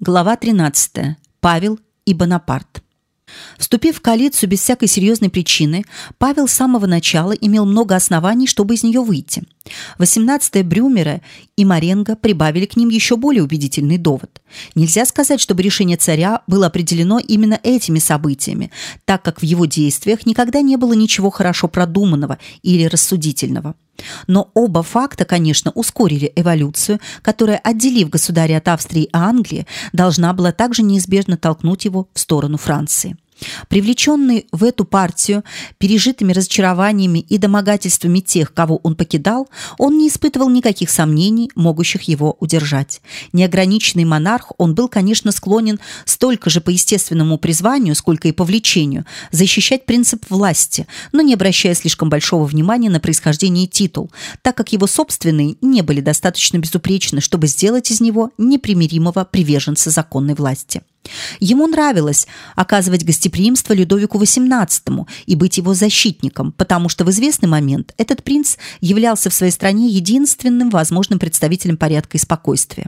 Глава 13. Павел и Бонапарт. Вступив в коалицию без всякой серьезной причины, Павел с самого начала имел много оснований, чтобы из нее выйти. 18-е Брюмера и Маренго прибавили к ним еще более убедительный довод. Нельзя сказать, чтобы решение царя было определено именно этими событиями, так как в его действиях никогда не было ничего хорошо продуманного или рассудительного. Но оба факта, конечно, ускорили эволюцию, которая, отделив государя от Австрии и Англии, должна была также неизбежно толкнуть его в сторону Франции. Привлеченный в эту партию пережитыми разочарованиями и домогательствами тех, кого он покидал, он не испытывал никаких сомнений, могущих его удержать. Неограниченный монарх, он был, конечно, склонен столько же по естественному призванию, сколько и по влечению, защищать принцип власти, но не обращая слишком большого внимания на происхождение титул, так как его собственные не были достаточно безупречны, чтобы сделать из него непримиримого приверженца законной власти. Ему нравилось оказывать гостеприимство Людовику XVIII и быть его защитником, потому что в известный момент этот принц являлся в своей стране единственным возможным представителем порядка и спокойствия.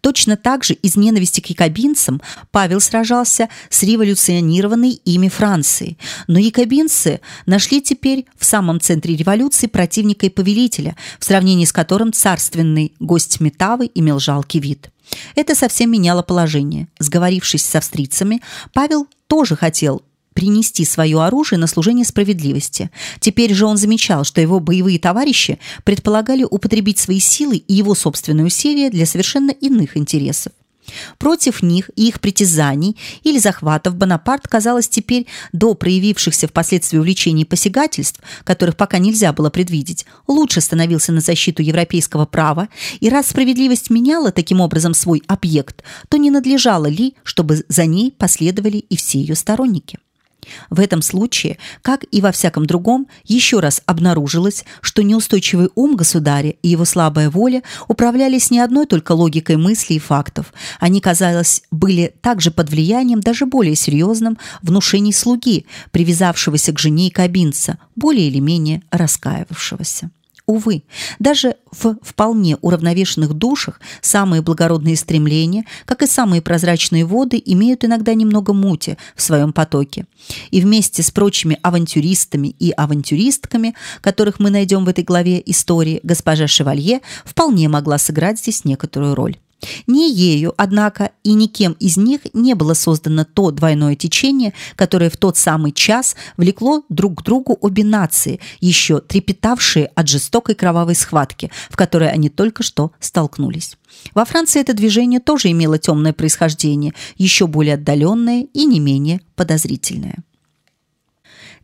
Точно так же из ненависти к якобинцам Павел сражался с революционированной ими Францией, но якобинцы нашли теперь в самом центре революции противника и повелителя, в сравнении с которым царственный гость Метавы имел жалкий вид. Это совсем меняло положение. Сговорившись с австрийцами, Павел тоже хотел принести свое оружие на служение справедливости. Теперь же он замечал, что его боевые товарищи предполагали употребить свои силы и его собственные усилия для совершенно иных интересов. Против них и их притязаний или захватов Бонапарт, казалось, теперь до проявившихся впоследствии увлечений посягательств, которых пока нельзя было предвидеть, лучше становился на защиту европейского права, и раз справедливость меняла таким образом свой объект, то не надлежало ли, чтобы за ней последовали и все ее сторонники? В этом случае, как и во всяком другом, еще раз обнаружилось, что неустойчивый ум государя и его слабая воля управлялись не одной только логикой мыслей и фактов. Они, казалось, были также под влиянием даже более серьезным внушений слуги, привязавшегося к жене и кабинца, более или менее раскаивавшегося. Увы, даже в вполне уравновешенных душах самые благородные стремления, как и самые прозрачные воды, имеют иногда немного мути в своем потоке. И вместе с прочими авантюристами и авантюристками, которых мы найдем в этой главе истории, госпожа Шевалье вполне могла сыграть здесь некоторую роль. Не ею, однако, и никем из них не было создано то двойное течение, которое в тот самый час влекло друг к другу обе нации, еще трепетавшие от жестокой кровавой схватки, в которой они только что столкнулись. Во Франции это движение тоже имело темное происхождение, еще более отдаленное и не менее подозрительное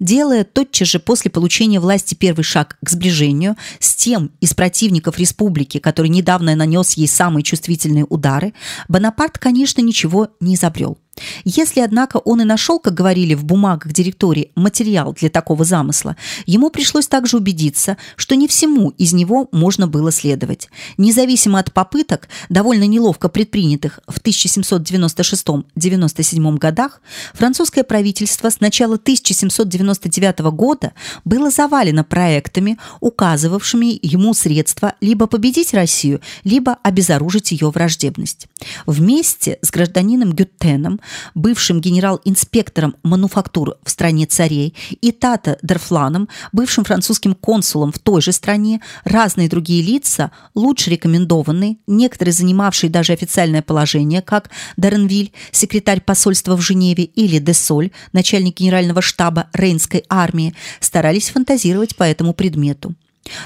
делая тотчас же после получения власти первый шаг к сближению с тем из противников республики, который недавно нанес ей самые чувствительные удары, Бонапарт, конечно, ничего не изобрел. Если, однако, он и нашел, как говорили в бумагах директории, материал для такого замысла, ему пришлось также убедиться, что не всему из него можно было следовать. Независимо от попыток, довольно неловко предпринятых в 1796-97 годах, французское правительство с начала 1799 года было завалено проектами, указывавшими ему средства либо победить Россию, либо обезоружить ее враждебность. Вместе с гражданином Гюттеном бывшим генерал-инспектором мануфактур в стране царей, и Тата Дерфланом, бывшим французским консулом в той же стране, разные другие лица, лучше рекомендованные, некоторые занимавшие даже официальное положение, как Даренвиль, секретарь посольства в Женеве, или Десоль, начальник генерального штаба Рейнской армии, старались фантазировать по этому предмету.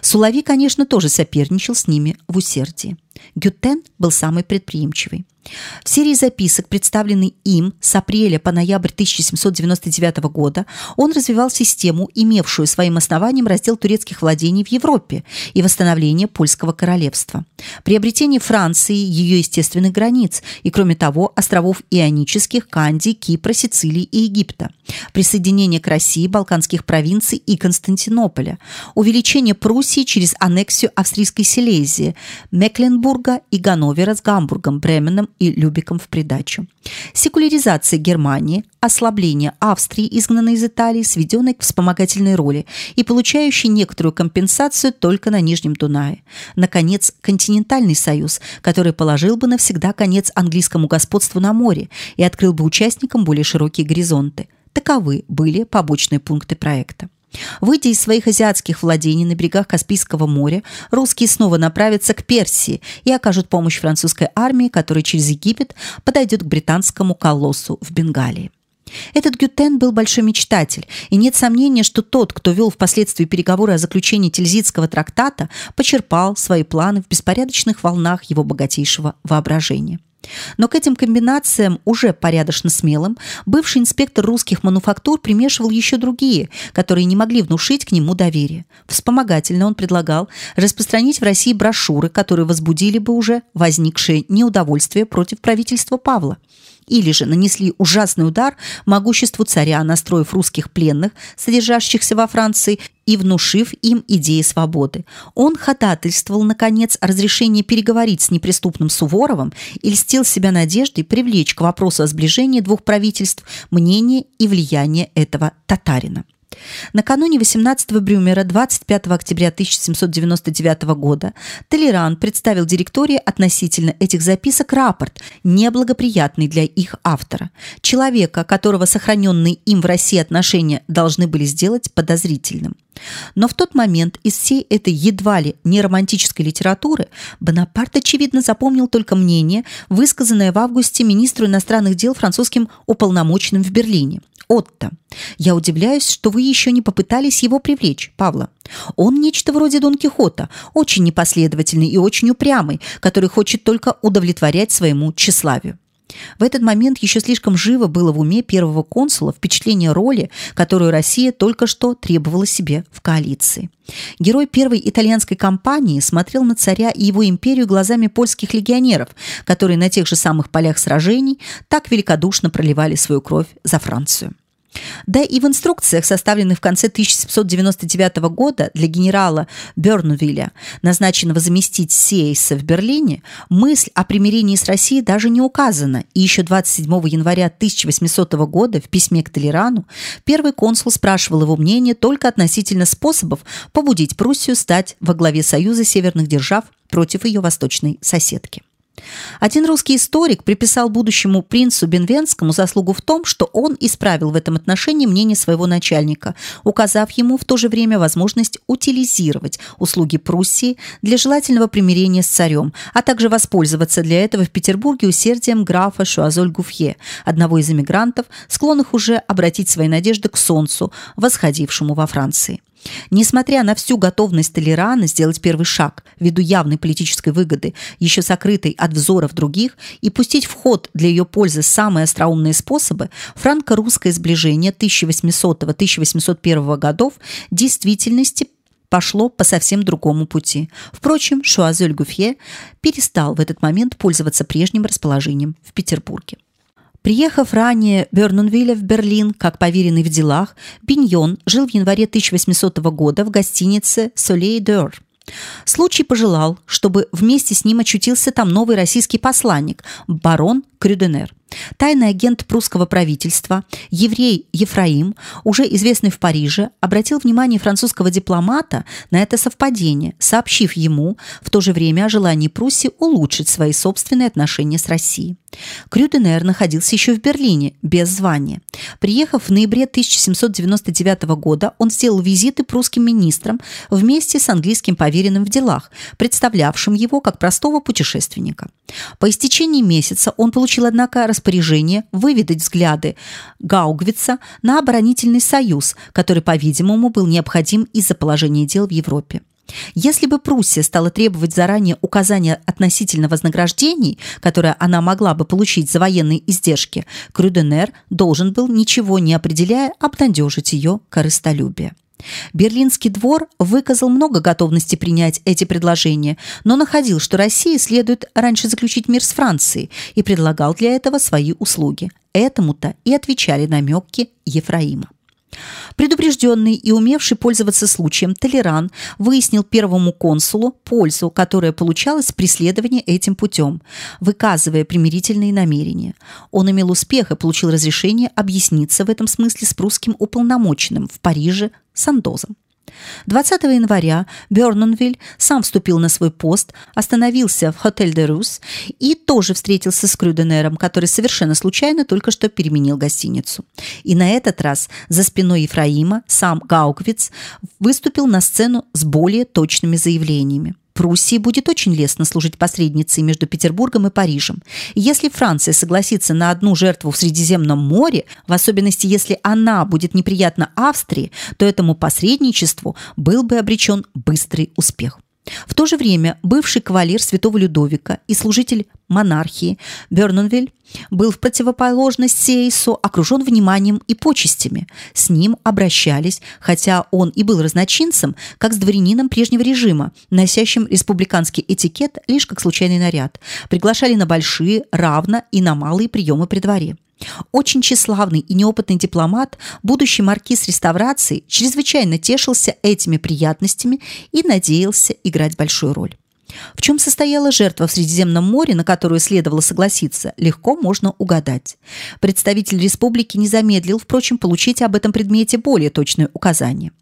Сулави, конечно, тоже соперничал с ними в усердии. Гютен был самый предприимчивый. В серии записок, представленной им с апреля по ноябрь 1799 года, он развивал систему, имевшую своим основанием раздел турецких владений в Европе и восстановление польского королевства, приобретение Франции ее естественных границ и, кроме того, островов Ионических, Кандии, Кипра, Сицилии и Египта, присоединение к России балканских провинций и Константинополя, увеличение Пруссии через аннексию австрийской Силезии, Мекленбурга и Ганновера с Гамбургом, Бременом и Любиком в придачу. Секуляризация Германии, ослабление Австрии, изгнанной из Италии, сведенной к вспомогательной роли и получающей некоторую компенсацию только на Нижнем Дунае. Наконец, континентальный союз, который положил бы навсегда конец английскому господству на море и открыл бы участникам более широкие горизонты. Таковы были побочные пункты проекта. Выйдя из своих азиатских владений на берегах Каспийского моря, русские снова направятся к Персии и окажут помощь французской армии, которая через Египет подойдет к британскому колоссу в Бенгалии. Этот Гютен был большой мечтатель, и нет сомнения, что тот, кто вел впоследствии переговоры о заключении Тильзитского трактата, почерпал свои планы в беспорядочных волнах его богатейшего воображения. Но к этим комбинациям, уже порядочно смелым, бывший инспектор русских мануфактур примешивал еще другие, которые не могли внушить к нему доверие. Вспомогательно он предлагал распространить в России брошюры, которые возбудили бы уже возникшее неудовольствие против правительства Павла или же нанесли ужасный удар могуществу царя, настроив русских пленных, содержащихся во Франции, и внушив им идеи свободы. Он ходатайствовал, наконец, о разрешении переговорить с неприступным Суворовым и льстил себя надеждой привлечь к вопросу о сближении двух правительств мнение и влияние этого татарина. Накануне 18-го Брюмера 25 октября 1799 года Толеран представил директории относительно этих записок рапорт, неблагоприятный для их автора, человека, которого сохраненные им в России отношения должны были сделать подозрительным. Но в тот момент из всей этой едва ли не романтической литературы Бонапарт, очевидно, запомнил только мнение, высказанное в августе министру иностранных дел французским уполномоченным в Берлине. Отто. Я удивляюсь, что вы еще не попытались его привлечь, Павла. Он нечто вроде Дон Кихота, очень непоследовательный и очень упрямый, который хочет только удовлетворять своему тщеславию. В этот момент еще слишком живо было в уме первого консула впечатление роли, которую Россия только что требовала себе в коалиции. Герой первой итальянской кампании смотрел на царя и его империю глазами польских легионеров, которые на тех же самых полях сражений так великодушно проливали свою кровь за Францию. Да и в инструкциях, составленных в конце 1799 года для генерала Бернвилля, назначенного заместить Сейса в Берлине, мысль о примирении с Россией даже не указана, и еще 27 января 1800 года в письме к Толерану первый консул спрашивал его мнение только относительно способов побудить Пруссию стать во главе Союза северных держав против ее восточной соседки. Один русский историк приписал будущему принцу Бенвенскому заслугу в том, что он исправил в этом отношении мнение своего начальника, указав ему в то же время возможность утилизировать услуги Пруссии для желательного примирения с царем, а также воспользоваться для этого в Петербурге усердием графа Шуазоль-Гуфье, одного из эмигрантов, склонных уже обратить свои надежды к солнцу, восходившему во Франции. Несмотря на всю готовность Толерана сделать первый шаг ввиду явной политической выгоды, еще сокрытой от взоров других, и пустить в ход для ее пользы самые остроумные способы, франко-русское сближение 1800-1801 годов действительности пошло по совсем другому пути. Впрочем, Шуазель-Гуфье перестал в этот момент пользоваться прежним расположением в Петербурге. Приехав ранее Бернунвилля в Берлин как поверенный в делах, Биньон жил в январе 1800 года в гостинице «Солей Дёр». Случай пожелал, чтобы вместе с ним очутился там новый российский посланник, барон Крюденер. Тайный агент прусского правительства, еврей Ефраим, уже известный в Париже, обратил внимание французского дипломата на это совпадение, сообщив ему в то же время о желании Пруссии улучшить свои собственные отношения с Россией. Крюденер находился еще в Берлине, без звания. Приехав в ноябре 1799 года, он сделал визиты прусским министрам вместе с английским поверенным в делах, представлявшим его как простого путешественника. По истечении месяца он получил, однако, распоряжение выведать взгляды Гаугвица на оборонительный союз, который, по-видимому, был необходим из-за положения дел в Европе. Если бы Пруссия стала требовать заранее указания относительно вознаграждений, которые она могла бы получить за военные издержки, Крюденер должен был, ничего не определяя, обнадежить ее корыстолюбие. Берлинский двор выказал много готовности принять эти предложения, но находил, что России следует раньше заключить мир с Францией и предлагал для этого свои услуги. Этому-то и отвечали намеки Ефраима. Предупрежденный и умевший пользоваться случаем, Толеран выяснил первому консулу пользу, которая получалась при следовании этим путем, выказывая примирительные намерения. Он имел успех и получил разрешение объясниться в этом смысле с прусским уполномоченным в Париже Сандозом. 20 января Бернонвиль сам вступил на свой пост, остановился в Хотель де Рус и тоже встретился с Крюденером, который совершенно случайно только что переменил гостиницу. И на этот раз за спиной Ефраима сам Гауквиц выступил на сцену с более точными заявлениями. Пруссии будет очень лестно служить посредницей между Петербургом и Парижем. Если Франция согласится на одну жертву в Средиземном море, в особенности если она будет неприятна Австрии, то этому посредничеству был бы обречен быстрый успех. В то же время бывший кавалер святого Людовика и служитель монархии Бернонвиль был в противоположность Сейсу окружен вниманием и почестями. С ним обращались, хотя он и был разночинцем, как с дворянином прежнего режима, носящим республиканский этикет лишь как случайный наряд. Приглашали на большие, равно и на малые приемы при дворе. Очень тщеславный и неопытный дипломат, будущий маркиз реставрации, чрезвычайно тешился этими приятностями и надеялся играть большую роль. В чем состояла жертва в Средиземном море, на которую следовало согласиться, легко можно угадать. Представитель республики не замедлил, впрочем, получить об этом предмете более точные указания.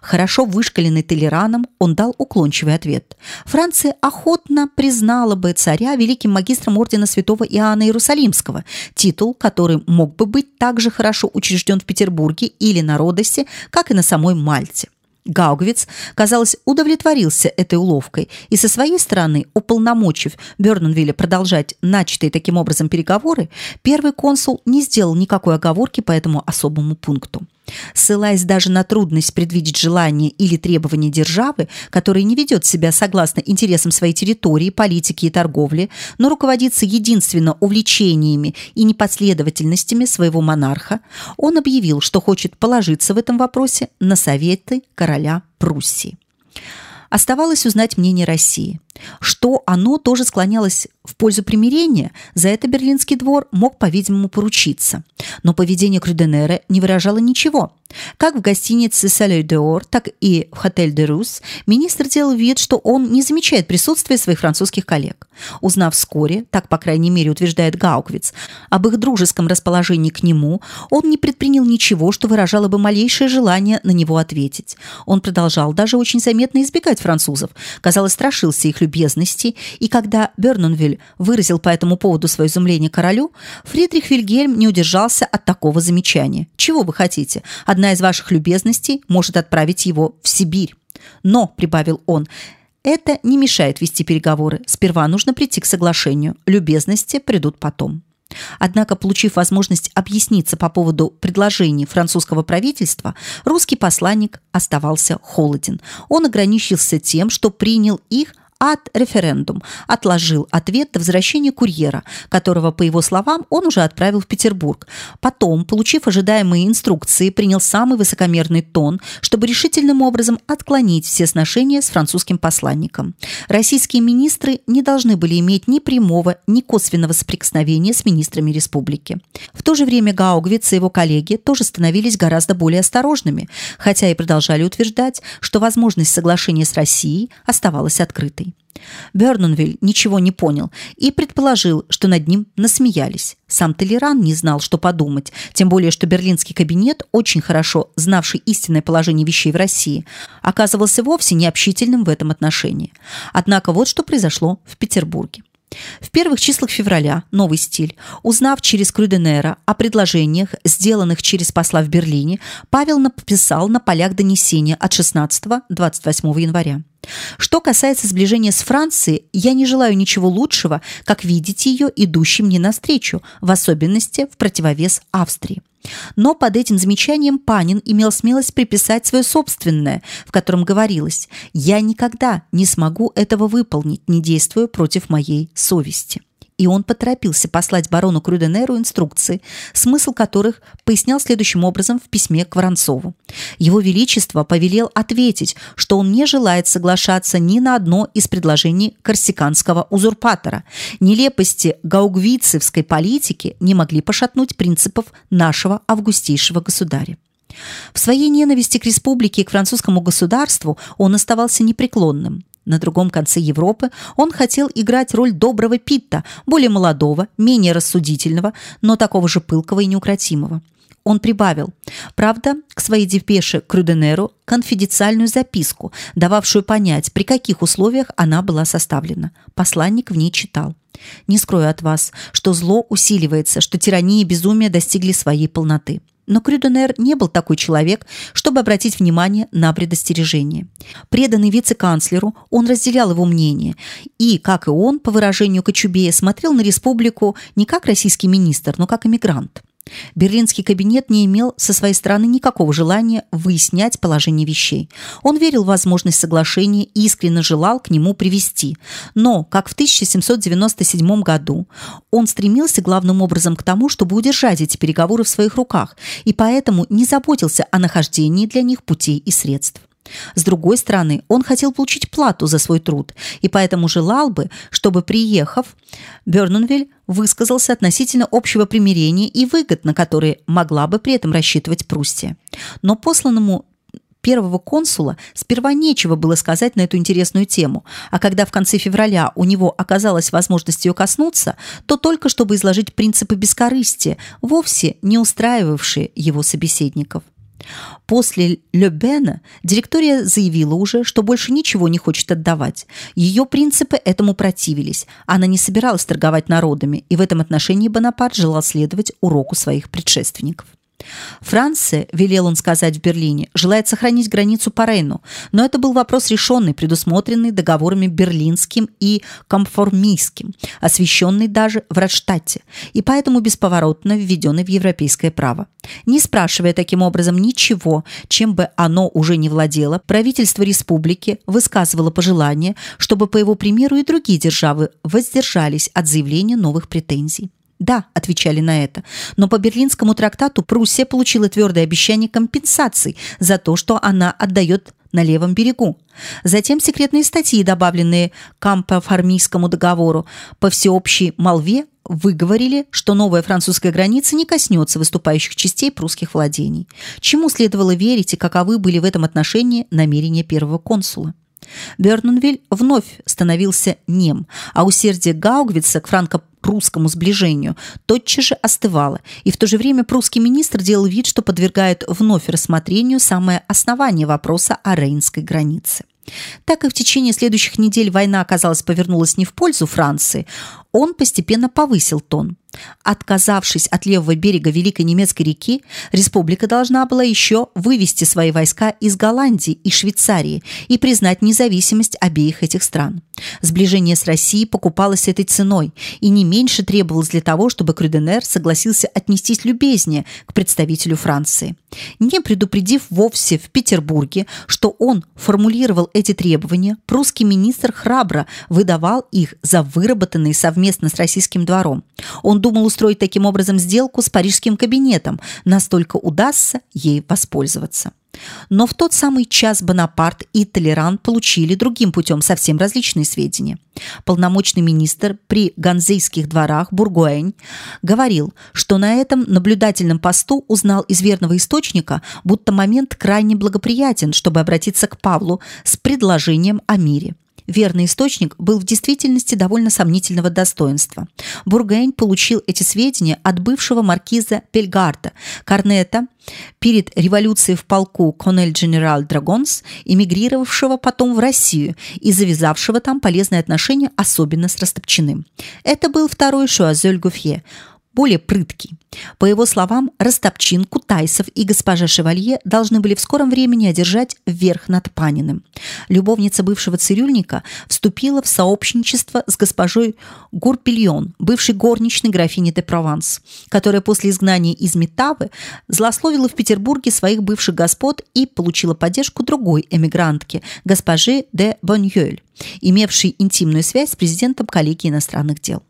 Хорошо вышкаленный Толераном, он дал уклончивый ответ. Франция охотно признала бы царя великим магистром ордена святого Иоанна Иерусалимского, титул, который мог бы быть также хорошо учрежден в Петербурге или на Родосе, как и на самой Мальте. Гаугвиц, казалось, удовлетворился этой уловкой и со своей стороны, уполномочив Бернонвилля продолжать начатые таким образом переговоры, первый консул не сделал никакой оговорки по этому особому пункту. Ссылаясь даже на трудность предвидеть желание или требования державы, которая не ведет себя согласно интересам своей территории, политики и торговли, но руководится единственно увлечениями и непоследовательностями своего монарха, он объявил, что хочет положиться в этом вопросе на советы короля Пруссии. Оставалось узнать мнение России. Что оно тоже склонялось в пользу примирения, за это Берлинский двор мог, по-видимому, поручиться. Но поведение Крюденера не выражало ничего. Как в гостинице «Сале де Ор», так и в «Хотель де Рус» министр делал вид, что он не замечает присутствия своих французских коллег. Узнав вскоре, так, по крайней мере, утверждает Гауквиц, об их дружеском расположении к нему, он не предпринял ничего, что выражало бы малейшее желание на него ответить. Он продолжал даже очень заметно избегать французов, казалось, страшился их любезности, и когда Бернонвиль выразил по этому поводу свое изумление королю, Фридрих Вильгельм не удержался от такого замечания. «Чего вы хотите? Одна из ваших любезностей может отправить его в Сибирь». «Но», — прибавил он, — это не мешает вести переговоры. Сперва нужно прийти к соглашению. Любезности придут потом. Однако, получив возможность объясниться по поводу предложений французского правительства, русский посланник оставался холоден. Он ограничился тем, что принял их от референдум, отложил ответ до возвращения курьера, которого, по его словам, он уже отправил в Петербург. Потом, получив ожидаемые инструкции, принял самый высокомерный тон, чтобы решительным образом отклонить все сношения с французским посланником. Российские министры не должны были иметь ни прямого, ни косвенного соприкосновения с министрами республики. В то же время Гаугвиц и его коллеги тоже становились гораздо более осторожными, хотя и продолжали утверждать, что возможность соглашения с Россией оставалась открытой. Бернонвиль ничего не понял и предположил, что над ним насмеялись. Сам Толеран не знал, что подумать, тем более, что берлинский кабинет, очень хорошо знавший истинное положение вещей в России, оказывался вовсе не общительным в этом отношении. Однако вот что произошло в Петербурге. В первых числах февраля новый стиль, узнав через Крюденера о предложениях, сделанных через посла в Берлине, Павел написал на полях донесения от 16-28 января. Что касается сближения с Францией, я не желаю ничего лучшего, как видеть ее идущей мне навстречу, в особенности в противовес Австрии. Но под этим замечанием Панин имел смелость приписать свое собственное, в котором говорилось «Я никогда не смогу этого выполнить, не действуя против моей совести» и он поторопился послать барону Крюденеру инструкции, смысл которых пояснял следующим образом в письме к Воронцову. Его Величество повелел ответить, что он не желает соглашаться ни на одно из предложений корсиканского узурпатора. Нелепости гаугвицевской политики не могли пошатнуть принципов нашего августейшего государя. В своей ненависти к республике и к французскому государству он оставался непреклонным. На другом конце Европы он хотел играть роль доброго Питта, более молодого, менее рассудительного, но такого же пылкого и неукротимого. Он прибавил, правда, к своей депеше Крюденеру конфиденциальную записку, дававшую понять, при каких условиях она была составлена. Посланник в ней читал. «Не скрою от вас, что зло усиливается, что тирания и безумие достигли своей полноты». Но Крюденер не был такой человек, чтобы обратить внимание на предостережение. Преданный вице-канцлеру, он разделял его мнение и, как и он, по выражению Кочубея, смотрел на республику не как российский министр, но как эмигрант. Берлинский кабинет не имел со своей стороны никакого желания выяснять положение вещей. Он верил в возможность соглашения и искренне желал к нему привести. Но, как в 1797 году, он стремился главным образом к тому, чтобы удержать эти переговоры в своих руках, и поэтому не заботился о нахождении для них путей и средств. С другой стороны, он хотел получить плату за свой труд, и поэтому желал бы, чтобы, приехав, Бернунвиль высказался относительно общего примирения и выгод, на которые могла бы при этом рассчитывать Пруссия. Но посланному первого консула сперва нечего было сказать на эту интересную тему, а когда в конце февраля у него оказалась возможность ее коснуться, то только чтобы изложить принципы бескорыстия, вовсе не устраивавшие его собеседников. После Лебена директория заявила уже, что больше ничего не хочет отдавать. Ее принципы этому противились. Она не собиралась торговать народами, и в этом отношении Бонапарт желал следовать уроку своих предшественников. Франция, велел он сказать в Берлине, желает сохранить границу по Рейну, но это был вопрос решенный, предусмотренный договорами Берлинским и Комформийским, освященный даже в Радштадте, и поэтому бесповоротно введенный в европейское право. Не спрашивая таким образом ничего, чем бы оно уже не владело, правительство республики высказывало пожелание, чтобы по его примеру и другие державы воздержались от заявления новых претензий. Да, отвечали на это. Но по Берлинскому трактату Пруссия получила твердое обещание компенсаций за то, что она отдает на левом берегу. Затем секретные статьи, добавленные к Кампофармийскому договору, по всеобщей молве выговорили, что новая французская граница не коснется выступающих частей прусских владений. Чему следовало верить и каковы были в этом отношении намерения первого консула? Бернунвиль вновь становился нем, а усердие Гаугвица к франко-прусскому сближению тотчас же остывало, и в то же время прусский министр делал вид, что подвергает вновь рассмотрению самое основание вопроса о рейнской границе. Так и в течение следующих недель война, оказалось, повернулась не в пользу Франции, он постепенно повысил тон. Отказавшись от левого берега Великой немецкой реки, республика должна была еще вывести свои войска из Голландии и Швейцарии и признать независимость обеих этих стран. Сближение с Россией покупалось этой ценой и не меньше требовалось для того, чтобы Крюденер согласился отнестись любезнее к представителю Франции. Не предупредив вовсе в Петербурге, что он формулировал эти требования, прусский министр храбро выдавал их за выработанные совместно с российским двором. Он думал устроить таким образом сделку с парижским кабинетом, настолько удастся ей воспользоваться. Но в тот самый час Бонапарт и Толеран получили другим путем совсем различные сведения. Полномочный министр при ганзейских дворах Бургуэнь говорил, что на этом наблюдательном посту узнал из верного источника, будто момент крайне благоприятен, чтобы обратиться к Павлу с предложением о мире верный источник был в действительности довольно сомнительного достоинства. Бургейн получил эти сведения от бывшего маркиза Пельгарта, корнета перед революцией в полку Конель Генерал Драгонс, эмигрировавшего потом в Россию и завязавшего там полезные отношения, особенно с Растопчиным. Это был второй Шуазель Гуфье – более прыткий. По его словам, Растопчин, Кутайсов и госпожа Шевалье должны были в скором времени одержать верх над Паниным. Любовница бывшего цирюльника вступила в сообщничество с госпожой Гурпильон, бывшей горничной графини де Прованс, которая после изгнания из Метавы злословила в Петербурге своих бывших господ и получила поддержку другой эмигрантки, госпожи де Боньёль, имевшей интимную связь с президентом коллегии иностранных дел.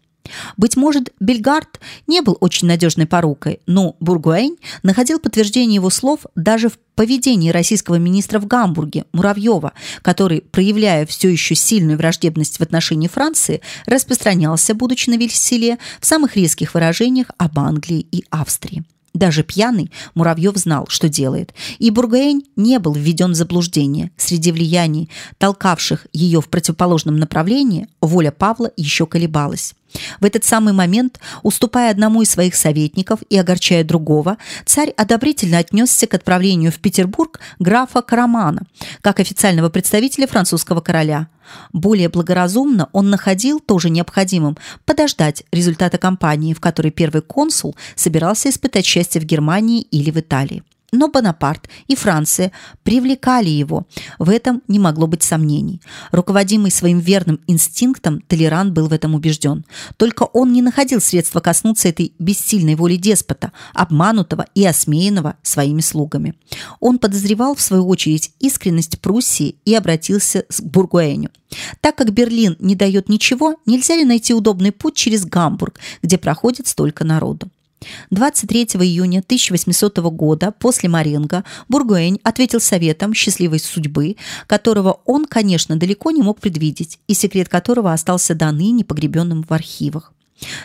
Быть может, Бельгард не был очень надежной порукой, но Бургуэнь находил подтверждение его слов даже в поведении российского министра в Гамбурге Муравьева, который, проявляя все еще сильную враждебность в отношении Франции, распространялся, будучи на веселе, в самых резких выражениях об Англии и Австрии. Даже пьяный Муравьев знал, что делает, и Бургуэнь не был введен в заблуждение. Среди влияний, толкавших ее в противоположном направлении, воля Павла еще колебалась. В этот самый момент, уступая одному из своих советников и огорчая другого, царь одобрительно отнесся к отправлению в Петербург графа Карамана, как официального представителя французского короля. Более благоразумно он находил тоже необходимым подождать результата кампании, в которой первый консул собирался испытать счастье в Германии или в Италии. Но Бонапарт и Франция привлекали его. В этом не могло быть сомнений. Руководимый своим верным инстинктом, Толеран был в этом убежден. Только он не находил средства коснуться этой бессильной воли деспота, обманутого и осмеянного своими слугами. Он подозревал, в свою очередь, искренность Пруссии и обратился к Бургуэню. Так как Берлин не дает ничего, нельзя ли найти удобный путь через Гамбург, где проходит столько народу? 23 июня 1800 года после Маренго Бургуэнь ответил советом счастливой судьбы, которого он, конечно, далеко не мог предвидеть, и секрет которого остался до ныне погребенным в архивах.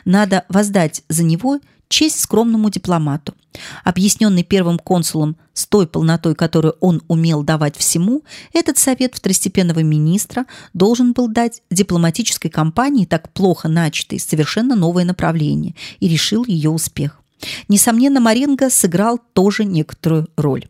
Надо воздать за него честь скромному дипломату. Объясненный первым консулом с той полнотой, которую он умел давать всему, этот совет второстепенного министра должен был дать дипломатической кампании, так плохо начатой, совершенно новое направление и решил ее успех. Несомненно, Маренго сыграл тоже некоторую роль.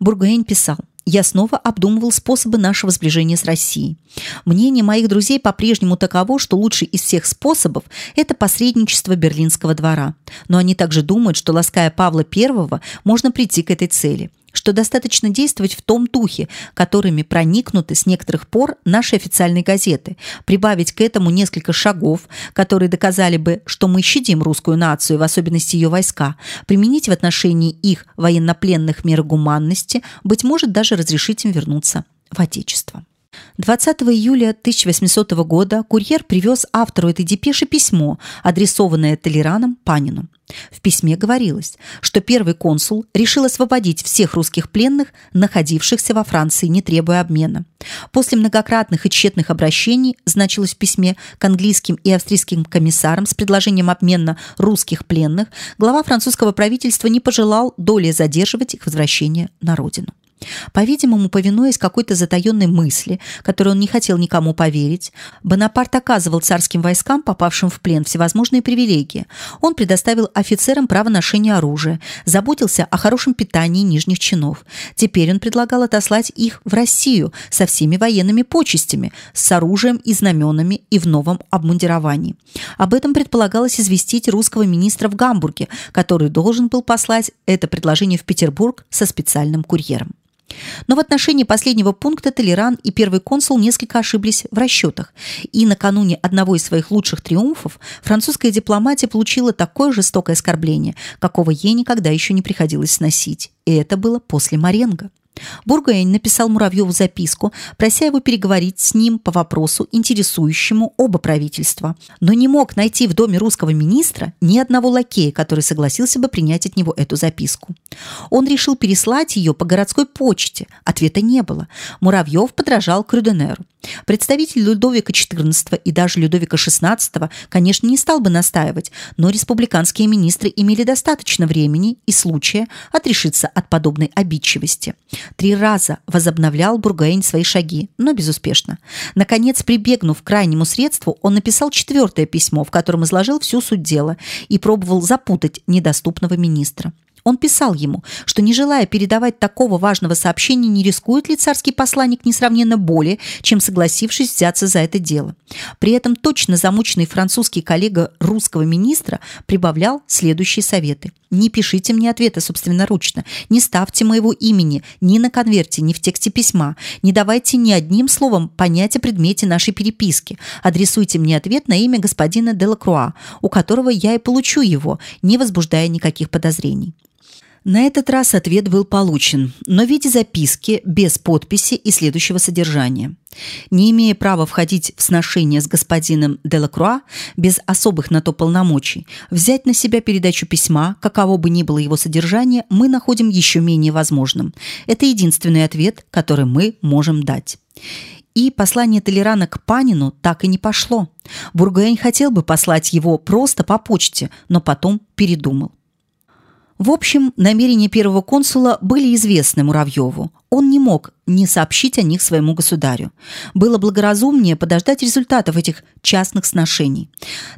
Бургуэнь писал – я снова обдумывал способы нашего сближения с Россией. Мнение моих друзей по-прежнему таково, что лучший из всех способов – это посредничество Берлинского двора. Но они также думают, что, лаская Павла I, можно прийти к этой цели что достаточно действовать в том духе, которыми проникнуты с некоторых пор наши официальные газеты, прибавить к этому несколько шагов, которые доказали бы, что мы щадим русскую нацию, в особенности ее войска, применить в отношении их военнопленных меры гуманности, быть может, даже разрешить им вернуться в Отечество. 20 июля 1800 года курьер привез автору этой депеши письмо, адресованное Толераном Панину. В письме говорилось, что первый консул решил освободить всех русских пленных, находившихся во Франции, не требуя обмена. После многократных и тщетных обращений, значилось в письме к английским и австрийским комиссарам с предложением обмена русских пленных, глава французского правительства не пожелал долей задерживать их возвращение на родину. По-видимому, повинуясь какой-то затаенной мысли, которой он не хотел никому поверить, Бонапарт оказывал царским войскам, попавшим в плен, всевозможные привилегии. Он предоставил офицерам право ношения оружия, заботился о хорошем питании нижних чинов. Теперь он предлагал отослать их в Россию со всеми военными почестями, с оружием и знаменами и в новом обмундировании. Об этом предполагалось известить русского министра в Гамбурге, который должен был послать это предложение в Петербург со специальным курьером. Но в отношении последнего пункта Толеран и первый консул несколько ошиблись в расчетах, и накануне одного из своих лучших триумфов французская дипломатия получила такое жестокое оскорбление, какого ей никогда еще не приходилось сносить, и это было после Маренго. Бургуэнь написал Муравьеву записку, прося его переговорить с ним по вопросу, интересующему оба правительства, но не мог найти в доме русского министра ни одного лакея, который согласился бы принять от него эту записку. Он решил переслать ее по городской почте. Ответа не было. Муравьев подражал Крюденеру. Представитель Людовика XIV и даже Людовика XVI, конечно, не стал бы настаивать, но республиканские министры имели достаточно времени и случая отрешиться от подобной обидчивости. Три раза возобновлял Бургуэнь свои шаги, но безуспешно. Наконец, прибегнув к крайнему средству, он написал четвертое письмо, в котором изложил всю суть дела и пробовал запутать недоступного министра. Он писал ему, что не желая передавать такого важного сообщения, не рискует ли царский посланник несравненно более, чем согласившись взяться за это дело. При этом точно замученный французский коллега русского министра прибавлял следующие советы. Не пишите мне ответа собственноручно, не ставьте моего имени ни на конверте, ни в тексте письма, не давайте ни одним словом понять о предмете нашей переписки. Адресуйте мне ответ на имя господина Делакруа, у которого я и получу его, не возбуждая никаких подозрений. На этот раз ответ был получен, но в виде записки без подписи и следующего содержания. Не имея права входить в сношение с господином Делакруа без особых на то полномочий, взять на себя передачу письма, каково бы ни было его содержание, мы находим еще менее возможным. Это единственный ответ, который мы можем дать. И послание Толерана к Панину так и не пошло. Бургуэнь хотел бы послать его просто по почте, но потом передумал. В общем, намерения первого консула были известны Муравьеву. Он не мог не сообщить о них своему государю. Было благоразумнее подождать результатов этих частных сношений.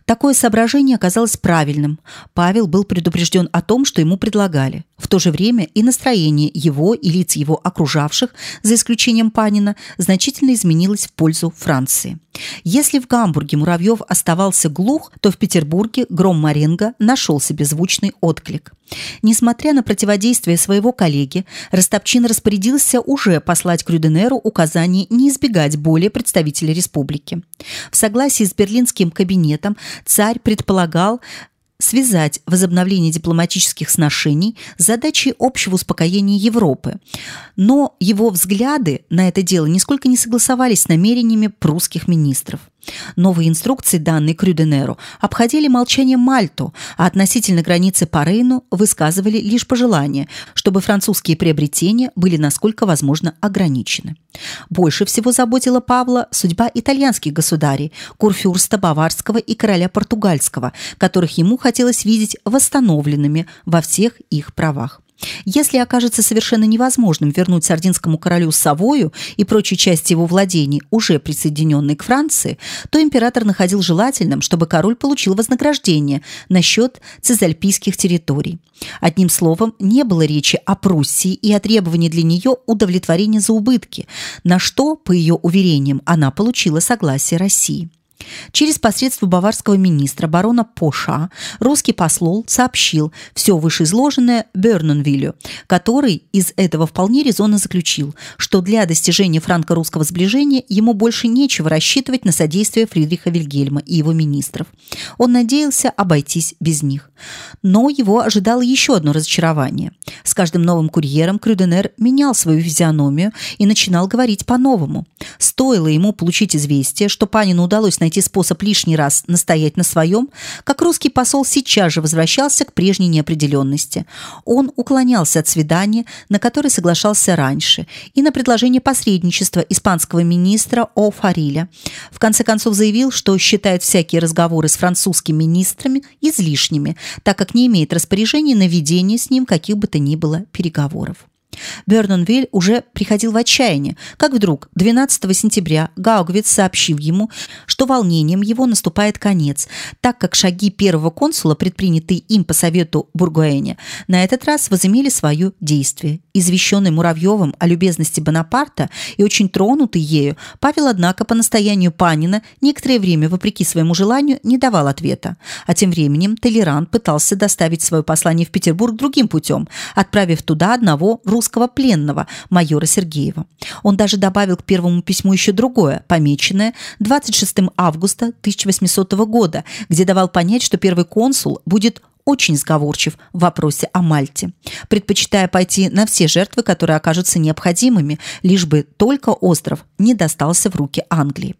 Такое соображение оказалось правильным. Павел был предупрежден о том, что ему предлагали. В то же время и настроение его и лиц его окружавших, за исключением Панина, значительно изменилось в пользу Франции. Если в Гамбурге Муравьев оставался глух, то в Петербурге гром Маренго нашел себе звучный отклик. Несмотря на противодействие своего коллеги, Ростопчин распорядился уже послать Крюденеру указание не избегать более представителей республики. В согласии с берлинским кабинетом царь предполагал связать возобновление дипломатических сношений с задачей общего успокоения Европы. Но его взгляды на это дело нисколько не согласовались с намерениями прусских министров. Новые инструкции, данные Крюденеру, обходили молчанием Мальту, а относительно границы по Рейну высказывали лишь пожелание, чтобы французские приобретения были насколько возможно ограничены. Больше всего заботила Павла судьба итальянских государей, курфюрста Баварского и короля Португальского, которых ему хотелось видеть восстановленными во всех их правах. Если окажется совершенно невозможным вернуть сардинскому королю Савою и прочие части его владений, уже присоединенные к Франции, то император находил желательным, чтобы король получил вознаграждение на счет цезальпийских территорий. Одним словом, не было речи о Пруссии и о требовании для нее удовлетворения за убытки, на что, по ее уверениям, она получила согласие России. Через посредство баварского министра барона Поша русский послол сообщил все вышеизложенное Берненвиллю, который из этого вполне резонно заключил, что для достижения франко-русского сближения ему больше нечего рассчитывать на содействие Фридриха Вильгельма и его министров. Он надеялся обойтись без них. Но его ожидало еще одно разочарование. С каждым новым курьером Крюденер менял свою физиономию и начинал говорить по-новому. Стоило ему получить известие, что Панину удалось найти найти способ лишний раз настоять на своем, как русский посол сейчас же возвращался к прежней неопределенности. Он уклонялся от свидания, на которое соглашался раньше, и на предложение посредничества испанского министра О. Фариля. В конце концов заявил, что считает всякие разговоры с французскими министрами излишними, так как не имеет распоряжения на ведение с ним каких бы то ни было переговоров. Бернонвиль уже приходил в отчаяние, как вдруг 12 сентября Гаугвиц сообщил ему, что волнением его наступает конец, так как шаги первого консула, предпринятые им по совету Бургуэня, на этот раз возымели свое действие. Извещенный Муравьевым о любезности Бонапарта и очень тронутый ею, Павел, однако, по настоянию Панина некоторое время, вопреки своему желанию, не давал ответа. А тем временем Толеран пытался доставить свое послание в Петербург другим путем, отправив туда одного русского русского пленного майора Сергеева. Он даже добавил к первому письму еще другое, помеченное 26 августа 1800 года, где давал понять, что первый консул будет очень сговорчив в вопросе о Мальте, предпочитая пойти на все жертвы, которые окажутся необходимыми, лишь бы только остров не достался в руки Англии.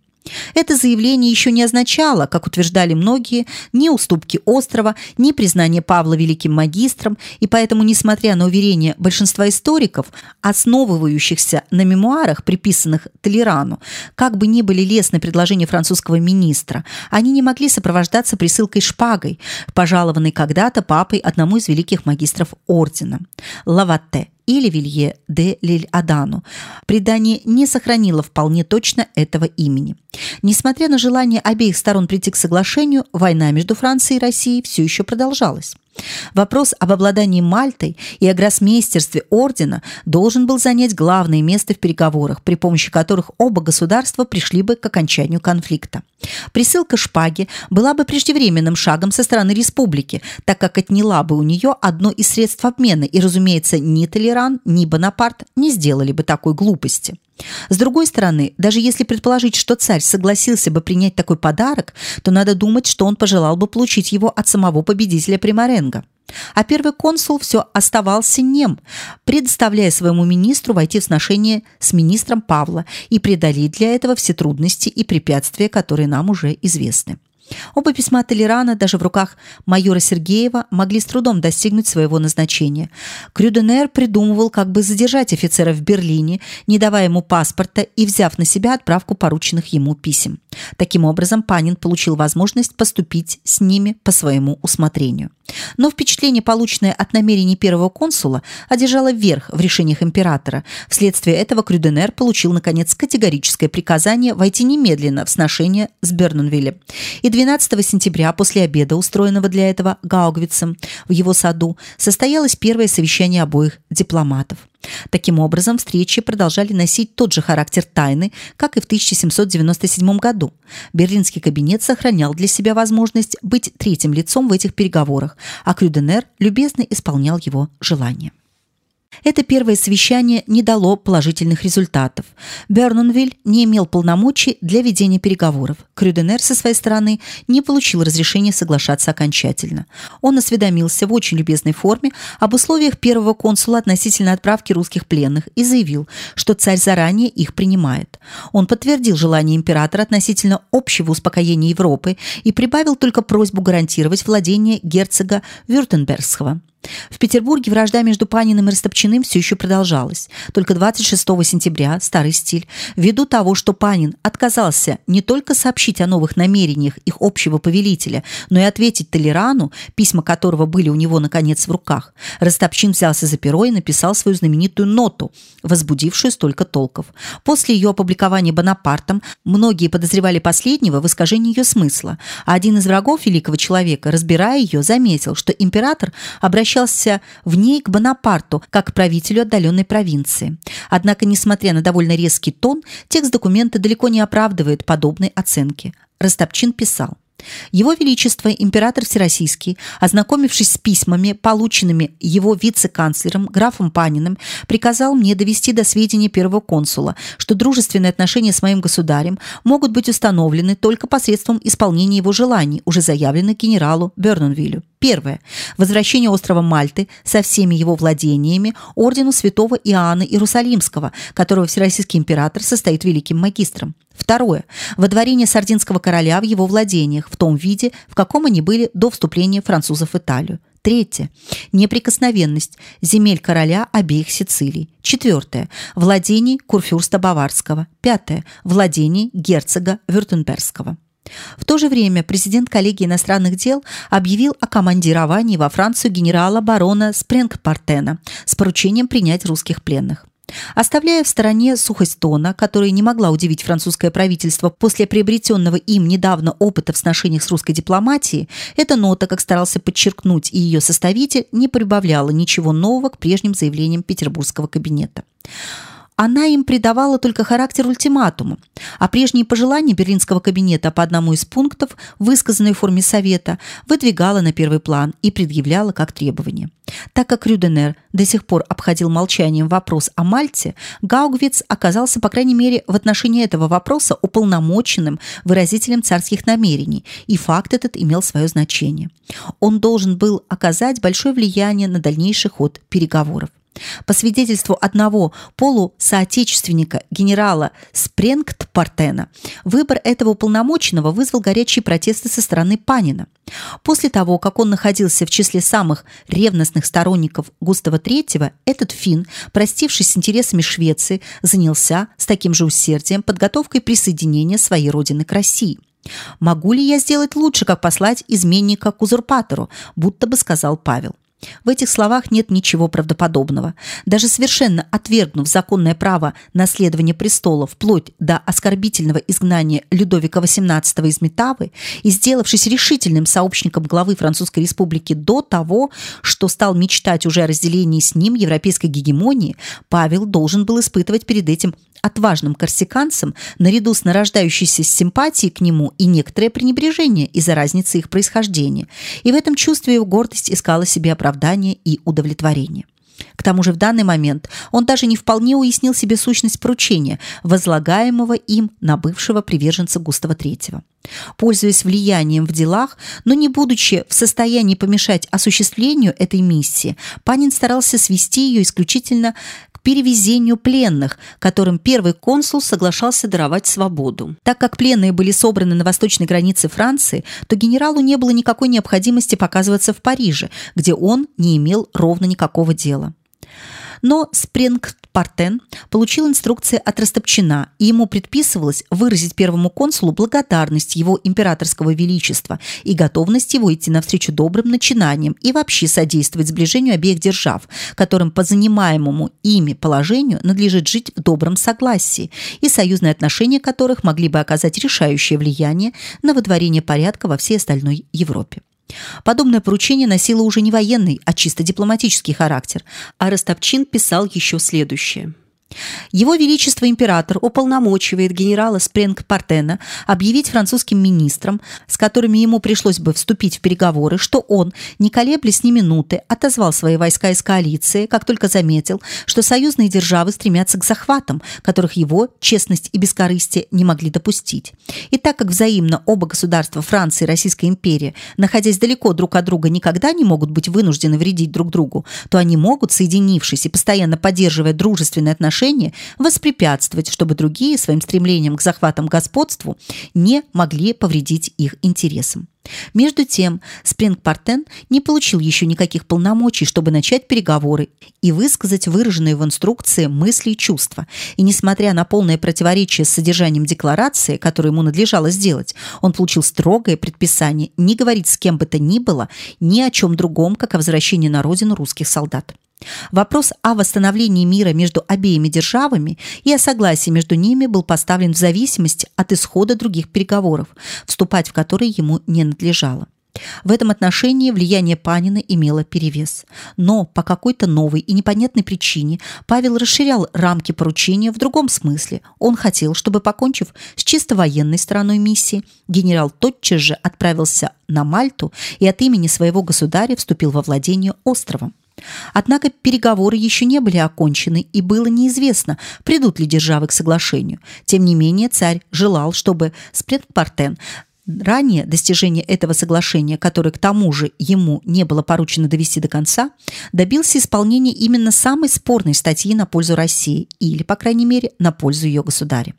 Это заявление еще не означало, как утверждали многие, ни уступки острова, ни признание Павла великим магистром, и поэтому, несмотря на уверения большинства историков, основывающихся на мемуарах, приписанных Толерану, как бы ни были лестны предложения французского министра, они не могли сопровождаться присылкой шпагой, пожалованной когда-то папой одному из великих магистров ордена – Лаватте или Вилье де Лиль-Адану. Предание не сохранило вполне точно этого имени. Несмотря на желание обеих сторон прийти к соглашению, война между Францией и Россией все еще продолжалась. Вопрос об обладании Мальтой и о гроссмейстерстве ордена должен был занять главное место в переговорах, при помощи которых оба государства пришли бы к окончанию конфликта. Присылка шпаги была бы преждевременным шагом со стороны республики, так как отняла бы у нее одно из средств обмена, и, разумеется, ни Толеран, ни Бонапарт не сделали бы такой глупости. С другой стороны, даже если предположить, что царь согласился бы принять такой подарок, то надо думать, что он пожелал бы получить его от самого победителя Примаренго. А первый консул все оставался нем, предоставляя своему министру войти в сношение с министром Павла и преодолеть для этого все трудности и препятствия, которые нам уже известны. Оба письма Толерана даже в руках майора Сергеева могли с трудом достигнуть своего назначения. Крюденер придумывал, как бы задержать офицера в Берлине, не давая ему паспорта и взяв на себя отправку порученных ему писем. Таким образом, Панин получил возможность поступить с ними по своему усмотрению. Но впечатление, полученное от намерений первого консула, одержало верх в решениях императора. Вследствие этого Крюденер получил, наконец, категорическое приказание войти немедленно в сношение с Бернунвиллем. И 12 сентября, после обеда, устроенного для этого Гаугвицем в его саду, состоялось первое совещание обоих дипломатов. Таким образом, встречи продолжали носить тот же характер тайны, как и в 1797 году. Берлинский кабинет сохранял для себя возможность быть третьим лицом в этих переговорах, а Крюденер любезно исполнял его желания. Это первое совещание не дало положительных результатов. Бернунвиль не имел полномочий для ведения переговоров. Крюденер со своей стороны не получил разрешения соглашаться окончательно. Он осведомился в очень любезной форме об условиях первого консула относительно отправки русских пленных и заявил, что царь заранее их принимает. Он подтвердил желание императора относительно общего успокоения Европы и прибавил только просьбу гарантировать владение герцога Вюртембергского. В Петербурге вражда между Паниным и Растопчиным все еще продолжалась. Только 26 сентября, старый стиль, ввиду того, что Панин отказался не только сообщить о новых намерениях их общего повелителя, но и ответить Толерану, письма которого были у него, наконец, в руках, Растопчин взялся за перо и написал свою знаменитую ноту, возбудившую столько толков. После ее опубликования Бонапартом многие подозревали последнего в искажении ее смысла, а один из врагов великого человека, разбирая ее, заметил, что император обращался обращался в ней к Бонапарту, как к правителю отдаленной провинции. Однако, несмотря на довольно резкий тон, текст документа далеко не оправдывает подобной оценки. Растопчин писал – его Величество, император Всероссийский, ознакомившись с письмами, полученными его вице-канцлером графом Паниным, приказал мне довести до сведения первого консула, что дружественные отношения с моим государем могут быть установлены только посредством исполнения его желаний, уже заявленных генералу Бернунвилю. Первое. Возвращение острова Мальты со всеми его владениями ордену святого Иоанна Иерусалимского, которого Всероссийский император состоит великим магистром. Второе. Водворение сардинского короля в его владениях в том виде, в каком они были до вступления французов в Италию. Третье. Неприкосновенность земель короля обеих Сицилий. Четвертое. Владений Курфюрста Баварского. Пятое. Владений герцога Вюртембергского. В то же время президент коллегии иностранных дел объявил о командировании во Францию генерала-барона Спрингпартена с поручением принять русских пленных. Оставляя в стороне сухость тона, которая не могла удивить французское правительство после приобретенного им недавно опыта в сношениях с русской дипломатией, эта нота, как старался подчеркнуть и ее составитель, не прибавляла ничего нового к прежним заявлениям петербургского кабинета она им придавала только характер ультиматума, а прежние пожелания берлинского кабинета по одному из пунктов, высказанные в форме совета, выдвигала на первый план и предъявляла как требование. Так как Рюденер до сих пор обходил молчанием вопрос о Мальте, Гаугвиц оказался, по крайней мере, в отношении этого вопроса уполномоченным выразителем царских намерений, и факт этот имел свое значение. Он должен был оказать большое влияние на дальнейший ход переговоров. По свидетельству одного полусоотечественника генерала Спренгт-Партена, выбор этого уполномоченного вызвал горячие протесты со стороны Панина. После того, как он находился в числе самых ревностных сторонников Густава III, этот фин, простившись с интересами Швеции, занялся с таким же усердием подготовкой присоединения своей родины к России. «Могу ли я сделать лучше, как послать изменника к узурпатору?» будто бы сказал Павел. В этих словах нет ничего правдоподобного. Даже совершенно отвергнув законное право наследования престола вплоть до оскорбительного изгнания Людовика XVIII из Метавы и сделавшись решительным сообщником главы Французской республики до того, что стал мечтать уже о разделении с ним европейской гегемонии, Павел должен был испытывать перед этим отважным корсиканцам наряду с нарождающейся симпатией к нему и некоторое пренебрежение из-за разницы их происхождения. И в этом чувстве его гордость искала себе оправдание и удовлетворение. К тому же в данный момент он даже не вполне уяснил себе сущность поручения, возлагаемого им на бывшего приверженца Густава III. Пользуясь влиянием в делах, но не будучи в состоянии помешать осуществлению этой миссии, Панин старался свести ее исключительно перевезению пленных, которым первый консул соглашался даровать свободу. Так как пленные были собраны на восточной границе Франции, то генералу не было никакой необходимости показываться в Париже, где он не имел ровно никакого дела. Но Спринг Партен получил инструкции от Растопчина, и ему предписывалось выразить первому консулу благодарность его императорского величества и готовность его идти навстречу добрым начинаниям и вообще содействовать сближению обеих держав, которым по занимаемому ими положению надлежит жить в добром согласии, и союзные отношения которых могли бы оказать решающее влияние на выдворение порядка во всей остальной Европе. Подобное поручение носило уже не военный, а чисто дипломатический характер, а Ростопчин писал еще следующее. Его Величество Император уполномочивает генерала Спренг Партена объявить французским министрам, с которыми ему пришлось бы вступить в переговоры, что он, не колеблясь ни минуты, отозвал свои войска из коалиции, как только заметил, что союзные державы стремятся к захватам, которых его честность и бескорыстие не могли допустить. И так как взаимно оба государства Франции и Российская империя, находясь далеко друг от друга, никогда не могут быть вынуждены вредить друг другу, то они могут, соединившись и постоянно поддерживая дружественные отношения, отношения воспрепятствовать, чтобы другие своим стремлением к захватам господству не могли повредить их интересам. Между тем, Спрингпартен не получил еще никаких полномочий, чтобы начать переговоры и высказать выраженные в инструкции мысли и чувства. И несмотря на полное противоречие с содержанием декларации, которую ему надлежало сделать, он получил строгое предписание не говорить с кем бы то ни было ни о чем другом, как о возвращении на родину русских солдат. Вопрос о восстановлении мира между обеими державами и о согласии между ними был поставлен в зависимости от исхода других переговоров, вступать в которые ему не надлежало. В этом отношении влияние Панина имело перевес. Но по какой-то новой и непонятной причине Павел расширял рамки поручения в другом смысле. Он хотел, чтобы, покончив с чисто военной стороной миссии, генерал тотчас же отправился на Мальту и от имени своего государя вступил во владение островом. Однако переговоры еще не были окончены, и было неизвестно, придут ли державы к соглашению. Тем не менее, царь желал, чтобы Спринг-Партен Ранее достижение этого соглашения, которое к тому же ему не было поручено довести до конца, добился исполнения именно самой спорной статьи на пользу России или, по крайней мере, на пользу ее государя.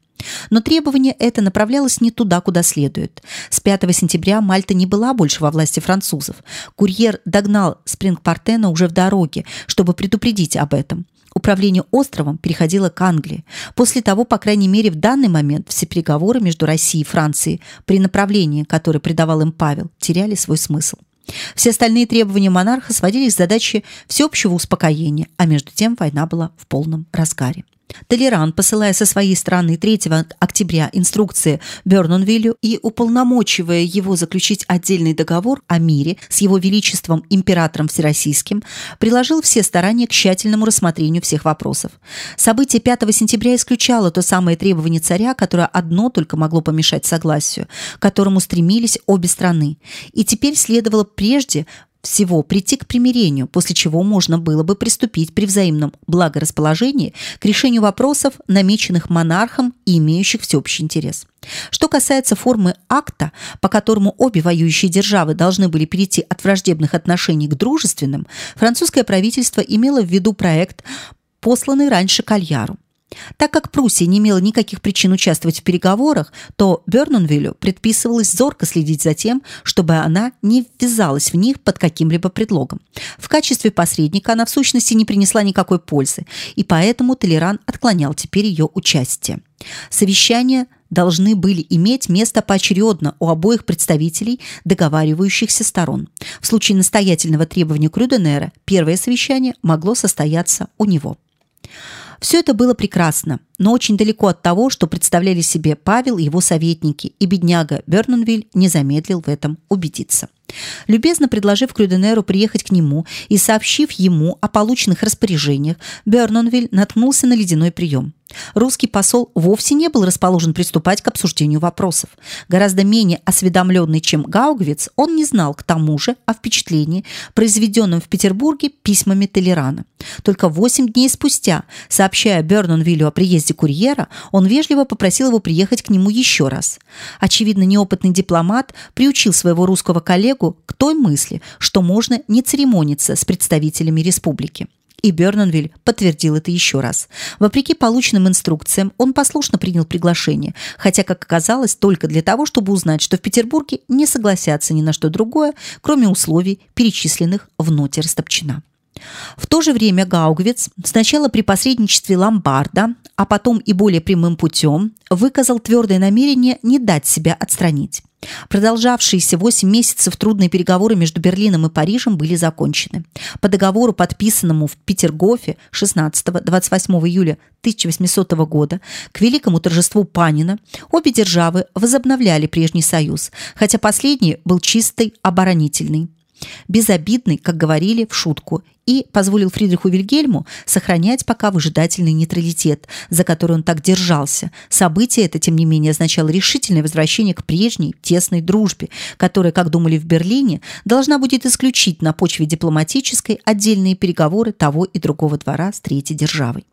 Но требование это направлялось не туда, куда следует. С 5 сентября Мальта не была больше во власти французов. Курьер догнал Спрингпартена уже в дороге, чтобы предупредить об этом. Управление островом переходило к Англии. После того, по крайней мере, в данный момент все переговоры между Россией и Францией при направлении, которое придавал им Павел, теряли свой смысл. Все остальные требования монарха сводились к задаче всеобщего успокоения, а между тем война была в полном разгаре. Толеран, посылая со своей стороны 3 октября инструкции Бернонвиллю и уполномочивая его заключить отдельный договор о мире с его величеством императором всероссийским, приложил все старания к тщательному рассмотрению всех вопросов. Событие 5 сентября исключало то самое требование царя, которое одно только могло помешать согласию, к которому стремились обе страны. И теперь следовало прежде всего прийти к примирению, после чего можно было бы приступить при взаимном благорасположении к решению вопросов, намеченных монархом и имеющих всеобщий интерес. Что касается формы акта, по которому обе воюющие державы должны были перейти от враждебных отношений к дружественным, французское правительство имело в виду проект, посланный раньше Кальяру. Так как Пруссия не имела никаких причин участвовать в переговорах, то Бернонвиллю предписывалось зорко следить за тем, чтобы она не ввязалась в них под каким-либо предлогом. В качестве посредника она в сущности не принесла никакой пользы, и поэтому Толеран отклонял теперь ее участие. Совещания должны были иметь место поочередно у обоих представителей договаривающихся сторон. В случае настоятельного требования Крюденера первое совещание могло состояться у него. Все это было прекрасно, но очень далеко от того, что представляли себе Павел и его советники, и бедняга Бернонвиль не замедлил в этом убедиться. Любезно предложив Крюденеру приехать к нему и сообщив ему о полученных распоряжениях, Бернонвиль наткнулся на ледяной прием. Русский посол вовсе не был расположен приступать к обсуждению вопросов. Гораздо менее осведомленный, чем Гаугвиц, он не знал к тому же о впечатлении, произведенном в Петербурге письмами Толерана. Только восемь дней спустя, сообщая Бернонвиллю о приезде курьера, он вежливо попросил его приехать к нему еще раз. Очевидно, неопытный дипломат приучил своего русского коллегу к той мысли, что можно не церемониться с представителями республики. И Бернонвиль подтвердил это еще раз. Вопреки полученным инструкциям, он послушно принял приглашение, хотя, как оказалось, только для того, чтобы узнать, что в Петербурге не согласятся ни на что другое, кроме условий, перечисленных в ноте Растопчина. В то же время Гаугвиц сначала при посредничестве Ломбарда, а потом и более прямым путем выказал твердое намерение не дать себя отстранить. Продолжавшиеся 8 месяцев трудные переговоры между Берлином и Парижем были закончены. По договору, подписанному в Петергофе 16-28 июля 1800 года, к великому торжеству Панина обе державы возобновляли прежний союз, хотя последний был чистый оборонительный безобидный, как говорили в шутку, и позволил Фридриху Вильгельму сохранять пока выжидательный нейтралитет, за который он так держался. Событие это, тем не менее, означало решительное возвращение к прежней тесной дружбе, которая, как думали в Берлине, должна будет исключить на почве дипломатической отдельные переговоры того и другого двора с третьей державой.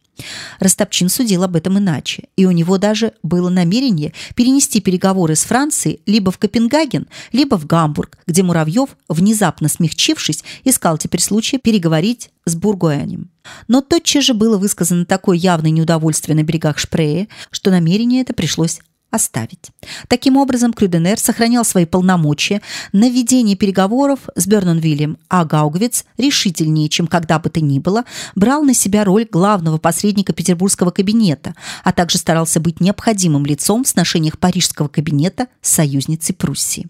Растопчин судил об этом иначе, и у него даже было намерение перенести переговоры с Францией либо в Копенгаген, либо в Гамбург, где Муравьев, внезапно смягчившись, искал теперь случая переговорить с Бургуэнем. Но тотчас же было высказано такое явное неудовольствие на берегах Шпрее, что намерение это пришлось оставить. Таким образом, Крюденер сохранял свои полномочия на ведение переговоров с Бернонвиллем, а Гаугвиц решительнее, чем когда бы то ни было, брал на себя роль главного посредника петербургского кабинета, а также старался быть необходимым лицом в сношениях парижского кабинета с союзницей Пруссии.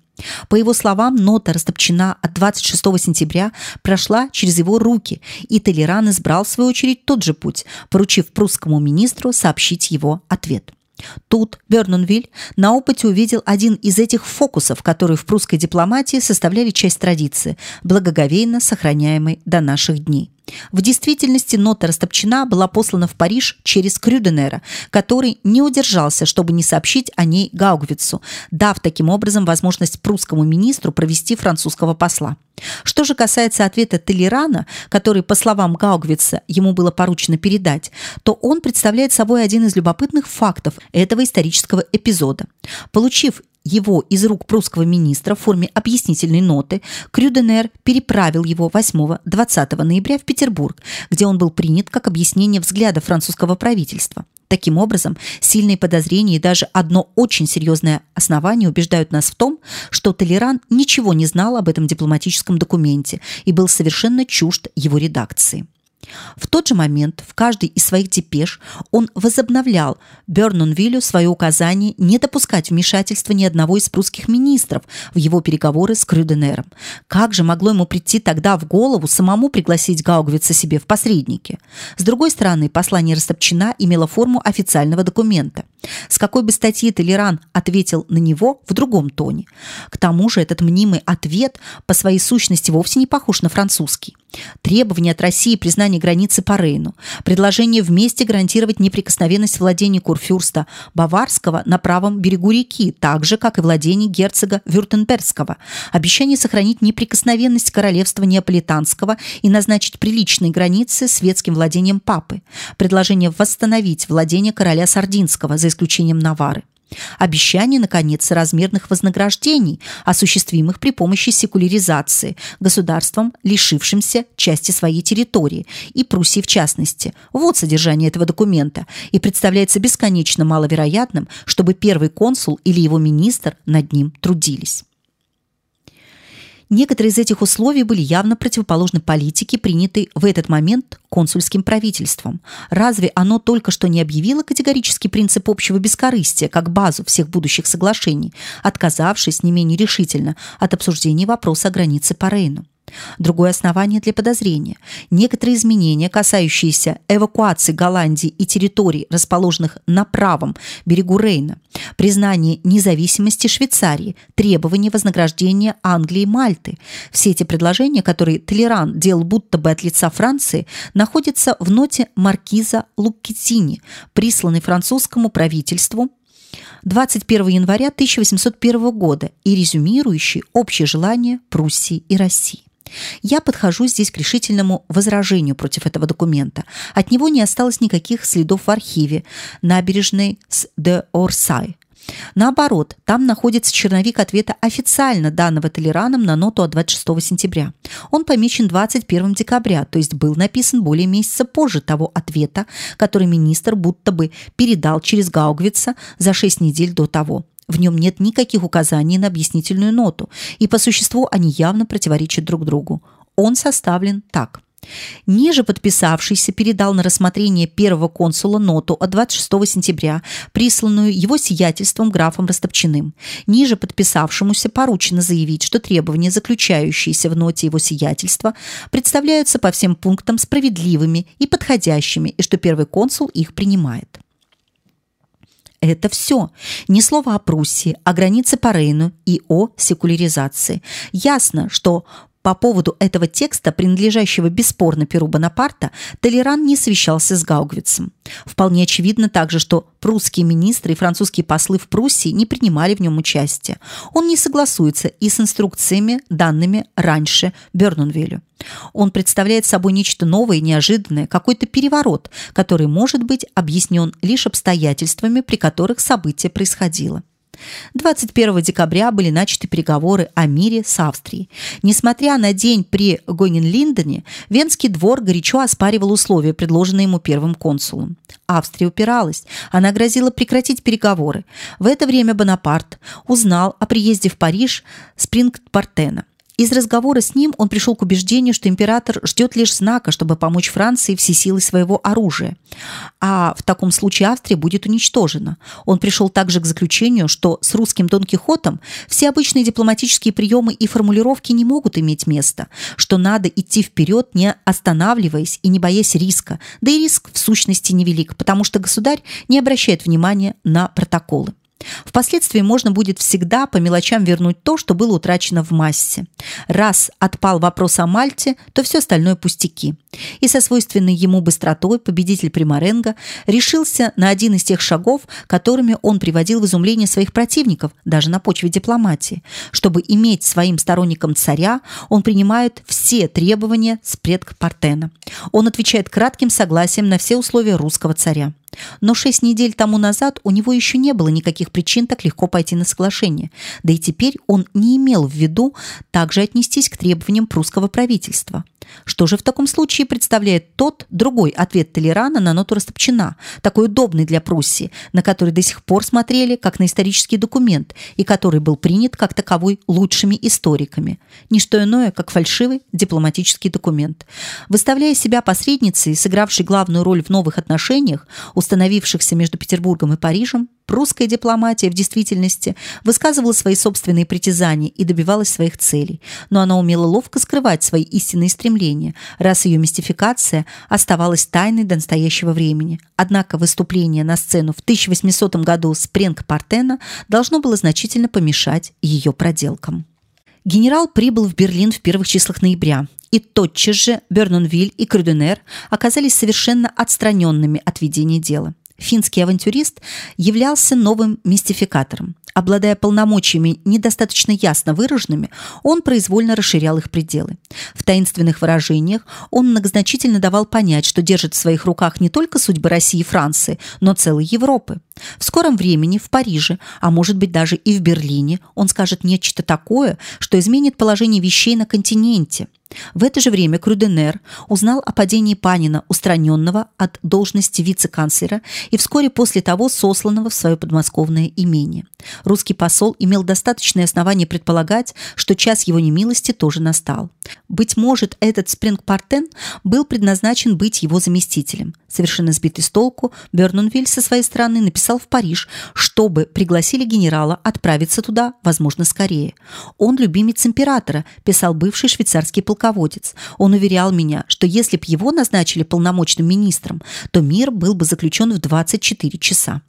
По его словам, нота растопчена от 26 сентября прошла через его руки, и Толеран избрал в свою очередь тот же путь, поручив прусскому министру сообщить его ответ. Тут Бернонвиль на опыте увидел один из этих фокусов, которые в прусской дипломатии составляли часть традиции, благоговейно сохраняемой до наших дней. В действительности нота Растопчина была послана в Париж через Крюденера, который не удержался, чтобы не сообщить о ней Гаугвицу, дав таким образом возможность прусскому министру провести французского посла. Что же касается ответа Толерана, который, по словам Гаугвица, ему было поручено передать, то он представляет собой один из любопытных фактов этого исторического эпизода. Получив его из рук прусского министра в форме объяснительной ноты, Крюденер переправил его 8-20 ноября в Петербург, где он был принят как объяснение взгляда французского правительства. Таким образом, сильные подозрения и даже одно очень серьезное основание убеждают нас в том, что Толеран ничего не знал об этом дипломатическом документе и был совершенно чужд его редакции. В тот же момент в каждой из своих депеш он возобновлял Бернонвиллю свое указание не допускать вмешательства ни одного из прусских министров в его переговоры с Крюденером. Как же могло ему прийти тогда в голову самому пригласить Гаугвица себе в посредники? С другой стороны, послание Растопчина имело форму официального документа. С какой бы статьи Толеран ответил на него в другом тоне. К тому же этот мнимый ответ по своей сущности вовсе не похож на французский. Требование от России признания границы по Рейну, предложение вместе гарантировать неприкосновенность владений Курфюрста Баварского на правом берегу реки, так же, как и владений герцога Вюртембергского, обещание сохранить неприкосновенность королевства Неаполитанского и назначить приличные границы светским владением папы, предложение восстановить владение короля Сардинского, за исключением Навары. Обещание, наконец, размерных вознаграждений, осуществимых при помощи секуляризации государством, лишившимся части своей территории, и Пруссии в частности. Вот содержание этого документа, и представляется бесконечно маловероятным, чтобы первый консул или его министр над ним трудились. Некоторые из этих условий были явно противоположны политике, принятой в этот момент консульским правительством. Разве оно только что не объявило категорический принцип общего бескорыстия как базу всех будущих соглашений, отказавшись не менее решительно от обсуждения вопроса о границе по Рейну? Другое основание для подозрения. Некоторые изменения, касающиеся эвакуации Голландии и территорий, расположенных на правом берегу Рейна, признание независимости Швейцарии, требования вознаграждения Англии и Мальты. Все эти предложения, которые Толеран делал будто бы от лица Франции, находятся в ноте маркиза Луккетини, присланной французскому правительству 21 января 1801 года и резюмирующий общее желание Пруссии и России. Я подхожу здесь к решительному возражению против этого документа. От него не осталось никаких следов в архиве набережной с де Орсай. Наоборот, там находится черновик ответа официально данного Толераном на ноту от 26 сентября. Он помечен 21 декабря, то есть был написан более месяца позже того ответа, который министр будто бы передал через Гаугвица за 6 недель до того. В нем нет никаких указаний на объяснительную ноту, и по существу они явно противоречат друг другу. Он составлен так. Ниже подписавшийся передал на рассмотрение первого консула ноту от 26 сентября, присланную его сиятельством графом Растопчиным. Ниже подписавшемуся поручено заявить, что требования, заключающиеся в ноте его сиятельства, представляются по всем пунктам справедливыми и подходящими, и что первый консул их принимает. Это все. Ни слова о Пруссии, о границе по Рейну и о секуляризации. Ясно, что по поводу этого текста, принадлежащего бесспорно Перу Бонапарта, Толеран не совещался с Гаугвицем. Вполне очевидно также, что прусские министры и французские послы в Пруссии не принимали в нем участие. Он не согласуется и с инструкциями, данными раньше Бернунвелю. Он представляет собой нечто новое и неожиданное, какой-то переворот, который может быть объяснен лишь обстоятельствами, при которых событие происходило. 21 декабря были начаты переговоры о мире с Австрией. Несмотря на день при Гогенлиндене, Венский двор горячо оспаривал условия, предложенные ему первым консулом. Австрия упиралась. Она грозила прекратить переговоры. В это время Бонапарт узнал о приезде в Париж Спрингпартена. Из разговора с ним он пришел к убеждению, что император ждет лишь знака, чтобы помочь Франции все силы своего оружия. А в таком случае Австрия будет уничтожена. Он пришел также к заключению, что с русским Дон Кихотом все обычные дипломатические приемы и формулировки не могут иметь места, что надо идти вперед, не останавливаясь и не боясь риска. Да и риск в сущности невелик, потому что государь не обращает внимания на протоколы. Впоследствии можно будет всегда по мелочам вернуть то, что было утрачено в массе. Раз отпал вопрос о Мальте, то все остальное пустяки. И со свойственной ему быстротой победитель Примаренго решился на один из тех шагов, которыми он приводил в изумление своих противников, даже на почве дипломатии. Чтобы иметь своим сторонником царя, он принимает все требования с предкпартена. Он отвечает кратким согласием на все условия русского царя. Но шесть недель тому назад у него еще не было никаких причин так легко пойти на соглашение. Да и теперь он не имел в виду также отнестись к требованиям прусского правительства. Что же в таком случае представляет тот другой ответ Толерана на ноту Растопчина, такой удобный для Пруссии, на который до сих пор смотрели как на исторический документ и который был принят как таковой лучшими историками. Не что иное, как фальшивый дипломатический документ. Выставляя себя посредницей, сыгравшей главную роль в новых отношениях, установившихся между Петербургом и Парижем, Прусская дипломатия в действительности высказывала свои собственные притязания и добивалась своих целей, но она умела ловко скрывать свои истинные стремления, раз ее мистификация оставалась тайной до настоящего времени. Однако выступление на сцену в 1800 году с Пренк-Партена должно было значительно помешать ее проделкам. Генерал прибыл в Берлин в первых числах ноября, и тотчас же Бернонвиль и Крюденер оказались совершенно отстраненными от ведения дела финский авантюрист являлся новым мистификатором. Обладая полномочиями недостаточно ясно выраженными, он произвольно расширял их пределы. В таинственных выражениях он многозначительно давал понять, что держит в своих руках не только судьбы России и Франции, но целой Европы. В скором времени в Париже, а может быть даже и в Берлине, он скажет нечто такое, что изменит положение вещей на континенте. В это же время Крюденер узнал о падении Панина, устраненного от должности вице-канцлера и вскоре после того сосланного в свое подмосковное имение. Русский посол имел достаточное основание предполагать, что час его немилости тоже настал. Быть может, этот Спрингпартен был предназначен быть его заместителем. Совершенно сбитый с толку, Бернунвиль со своей стороны написал в Париж, чтобы пригласили генерала отправиться туда, возможно, скорее. Он любимец императора, писал бывший швейцарский полководец. Он уверял меня, что если б его назначили полномочным министром, то мир был бы заключен в 24 часа.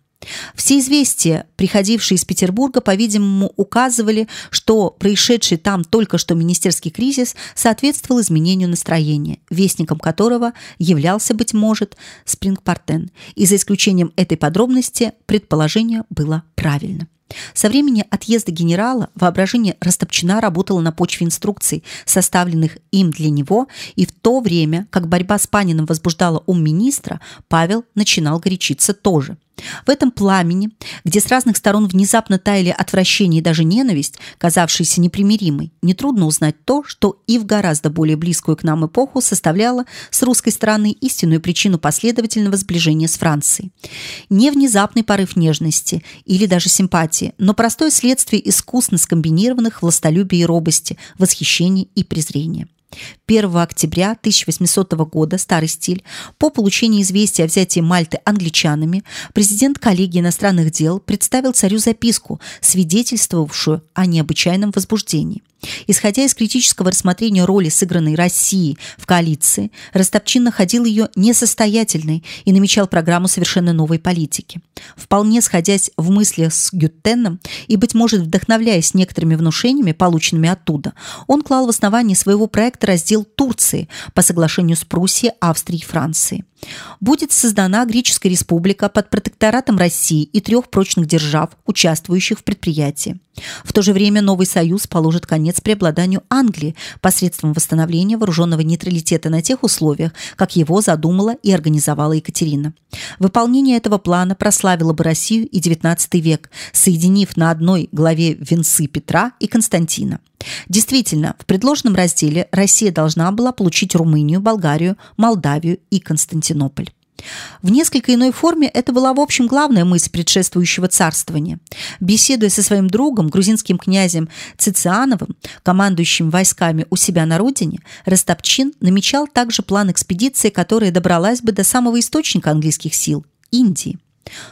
Все известия, приходившие из Петербурга, по-видимому, указывали, что происшедший там только что министерский кризис соответствовал изменению настроения, вестником которого являлся, быть может, Спрингпартен. И за исключением этой подробности предположение было правильно. Со времени отъезда генерала воображение Растопчина работало на почве инструкций, составленных им для него, и в то время, как борьба с Паниным возбуждала ум министра, Павел начинал горячиться тоже – в этом пламени, где с разных сторон внезапно таяли отвращение и даже ненависть, казавшиеся непримиримой, нетрудно узнать то, что и в гораздо более близкую к нам эпоху составляло с русской стороны истинную причину последовательного сближения с Францией. Не внезапный порыв нежности или даже симпатии, но простое следствие искусно скомбинированных властолюбия и робости, восхищения и презрения. 1 октября 1800 года, старый стиль, по получении известия о взятии Мальты англичанами, президент коллегии иностранных дел представил царю записку, свидетельствовавшую о необычайном возбуждении. Исходя из критического рассмотрения роли, сыгранной Россией в коалиции, Растопчин находил ее несостоятельной и намечал программу совершенно новой политики. Вполне сходясь в мыслях с Гюттеном и, быть может, вдохновляясь некоторыми внушениями, полученными оттуда, он клал в основании своего проекта раздел Турции по соглашению с Пруссией, Австрией и Францией. Будет создана Греческая республика под протекторатом России и трех прочных держав, участвующих в предприятии. В то же время новый союз положит конец преобладанию Англии посредством восстановления вооруженного нейтралитета на тех условиях, как его задумала и организовала Екатерина. Выполнение этого плана прославило бы Россию и XIX век, соединив на одной главе венцы Петра и Константина. Действительно, в предложенном разделе Россия должна была получить Румынию, Болгарию, Молдавию и Константинополь. В несколько иной форме это была, в общем, главная мысль предшествующего царствования. Беседуя со своим другом, грузинским князем Цициановым, командующим войсками у себя на родине, Растопчин намечал также план экспедиции, которая добралась бы до самого источника английских сил – Индии.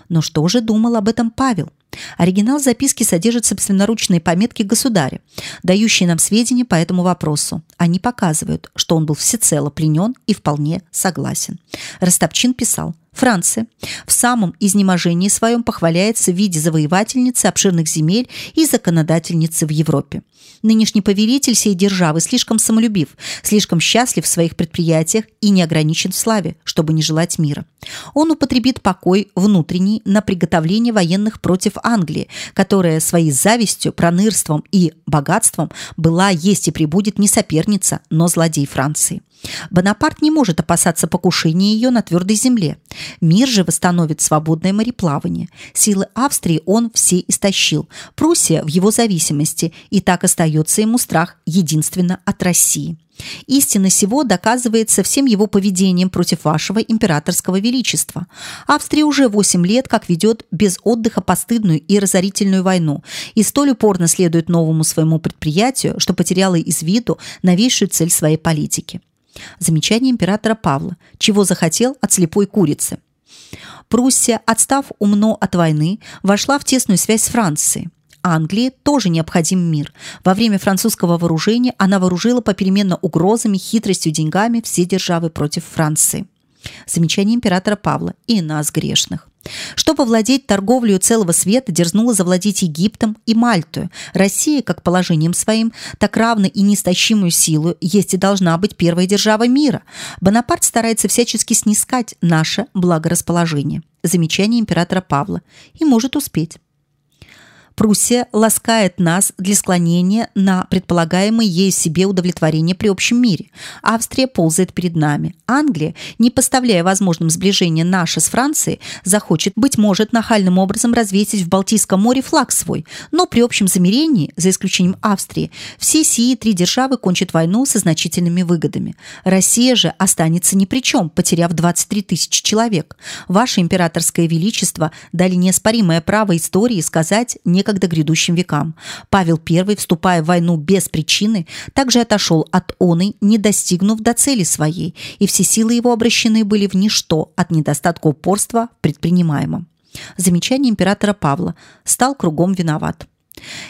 Но что же думал об этом Павел? Оригинал записки содержит собственноручные пометки государя, дающие нам сведения по этому вопросу. Они показывают, что он был всецело пленен и вполне согласен. Растопчин писал – Франция в самом изнеможении своем похваляется в виде завоевательницы обширных земель и законодательницы в Европе. Нынешний повелитель сей державы слишком самолюбив, слишком счастлив в своих предприятиях и не ограничен в славе, чтобы не желать мира. Он употребит покой внутренний на приготовление военных против Англии, которая своей завистью, пронырством и богатством была, есть и прибудет не соперница, но злодей Франции. Бонапарт не может опасаться покушения ее на твердой земле. Мир же восстановит свободное мореплавание. Силы Австрии он все истощил. Пруссия в его зависимости, и так остается ему страх единственно от России. Истина сего доказывается всем его поведением против вашего императорского величества. Австрия уже 8 лет как ведет без отдыха постыдную и разорительную войну и столь упорно следует новому своему предприятию, что потеряла из виду новейшую цель своей политики. Замечание императора Павла. Чего захотел от слепой курицы? Пруссия, отстав умно от войны, вошла в тесную связь с Францией. Англии тоже необходим мир. Во время французского вооружения она вооружила попеременно угрозами, хитростью, деньгами все державы против Франции. Замечание императора Павла и нас грешных. Чтобы владеть торговлей целого света, дерзнула завладеть Египтом и Мальтою. Россия, как положением своим, так равно и неистощимую силу, есть и должна быть первая держава мира. Бонапарт старается всячески снискать наше благорасположение. Замечание императора Павла. И может успеть. Пруссия ласкает нас для склонения на предполагаемое ей себе удовлетворение при общем мире. Австрия ползает перед нами. Англия, не поставляя возможным сближения наше с Францией, захочет, быть может, нахальным образом развесить в Балтийском море флаг свой. Но при общем замирении, за исключением Австрии, все сии три державы кончат войну со значительными выгодами. Россия же останется ни при чем, потеряв 23 тысячи человек. Ваше императорское величество дали неоспоримое право истории сказать не некогда грядущим векам. Павел I, вступая в войну без причины, также отошел от оной, не достигнув до цели своей, и все силы его обращены были в ничто от недостатка упорства в предпринимаемом. Замечание императора Павла стал кругом виноват.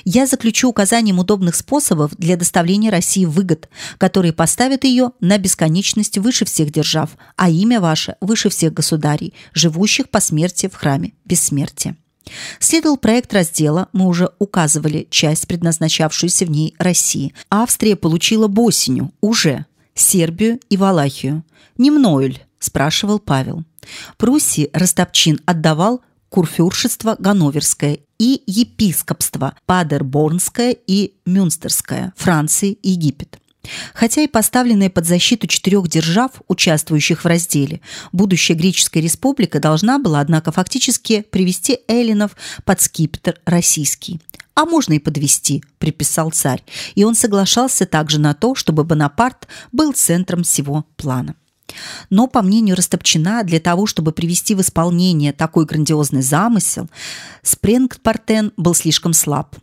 Я заключу указанием удобных способов для доставления России выгод, которые поставят ее на бесконечность выше всех держав, а имя ваше выше всех государей, живущих по смерти в храме бессмертия. Следовал проект раздела, мы уже указывали часть, предназначавшуюся в ней России. Австрия получила Босиню, уже, Сербию и Валахию. Не мною ли? спрашивал Павел. Пруссии Ростопчин отдавал курфюршество Ганноверское и епископство Падерборнское и Мюнстерское, Франции и Египет. Хотя и поставленная под защиту четырех держав, участвующих в разделе, будущая Греческая республика должна была, однако, фактически привести эллинов под скипетр российский. А можно и подвести, приписал царь, и он соглашался также на то, чтобы Бонапарт был центром всего плана. Но, по мнению Растопчина, для того, чтобы привести в исполнение такой грандиозный замысел, Спренгпартен был слишком слаб,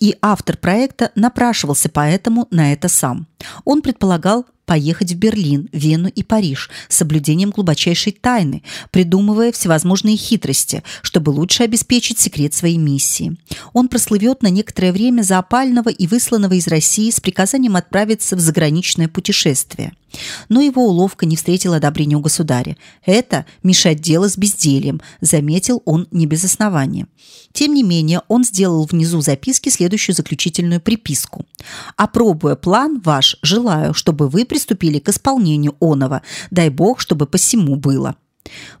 и автор проекта напрашивался поэтому на это сам. Он предполагал поехать в Берлин, Вену и Париж с соблюдением глубочайшей тайны, придумывая всевозможные хитрости, чтобы лучше обеспечить секрет своей миссии. Он прослывет на некоторое время за опального и высланного из России с приказанием отправиться в заграничное путешествие. Но его уловка не встретила одобрения у государя. Это мешать дело с бездельем, заметил он не без основания. Тем не менее, он сделал внизу записки следующую заключительную приписку. «Опробуя план ваш, желаю, чтобы вы приступили к исполнению оного. Дай Бог, чтобы посему было».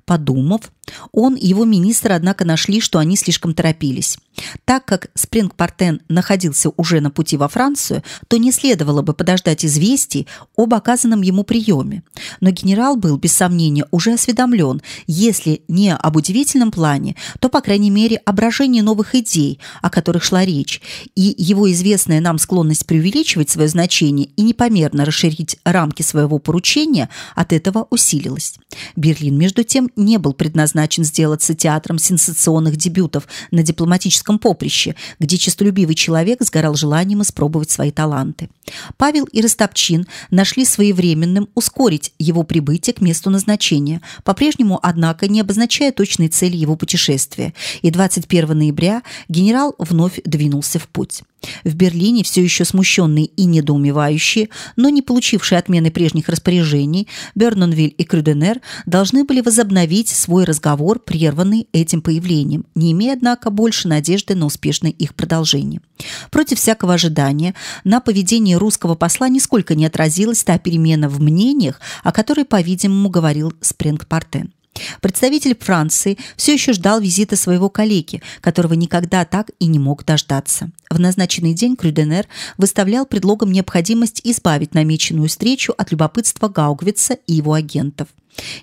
Подумав, он и его министры, однако, нашли, что они слишком торопились. Так как Спрингпартен находился уже на пути во Францию, то не следовало бы подождать известий об оказанном ему приеме. Но генерал был, без сомнения, уже осведомлен, если не об удивительном плане, то, по крайней мере, о брожении новых идей, о которых шла речь, и его известная нам склонность преувеличивать свое значение и непомерно расширить рамки своего поручения от этого усилилась. Берлин, между тем, не был предназначен сделаться театром сенсационных дебютов на дипломатическом поприще, где честолюбивый человек сгорал желанием испробовать свои таланты. Павел и Растопчин нашли своевременным ускорить его прибытие к месту назначения, по-прежнему, однако, не обозначая точной цели его путешествия, и 21 ноября генерал вновь двинулся в путь. В Берлине все еще смущенные и недоумевающие, но не получившие отмены прежних распоряжений, Бернонвиль и Крюденер должны были возобновить свой разговор, прерванный этим появлением, не имея, однако, больше надежды на успешное их продолжение. Против всякого ожидания на поведении русского посла нисколько не отразилась та перемена в мнениях, о которой, по-видимому, говорил Спрингпартен. Представитель Франции все еще ждал визита своего коллеги, которого никогда так и не мог дождаться. В назначенный день Крюденер выставлял предлогом необходимость избавить намеченную встречу от любопытства Гаугвица и его агентов.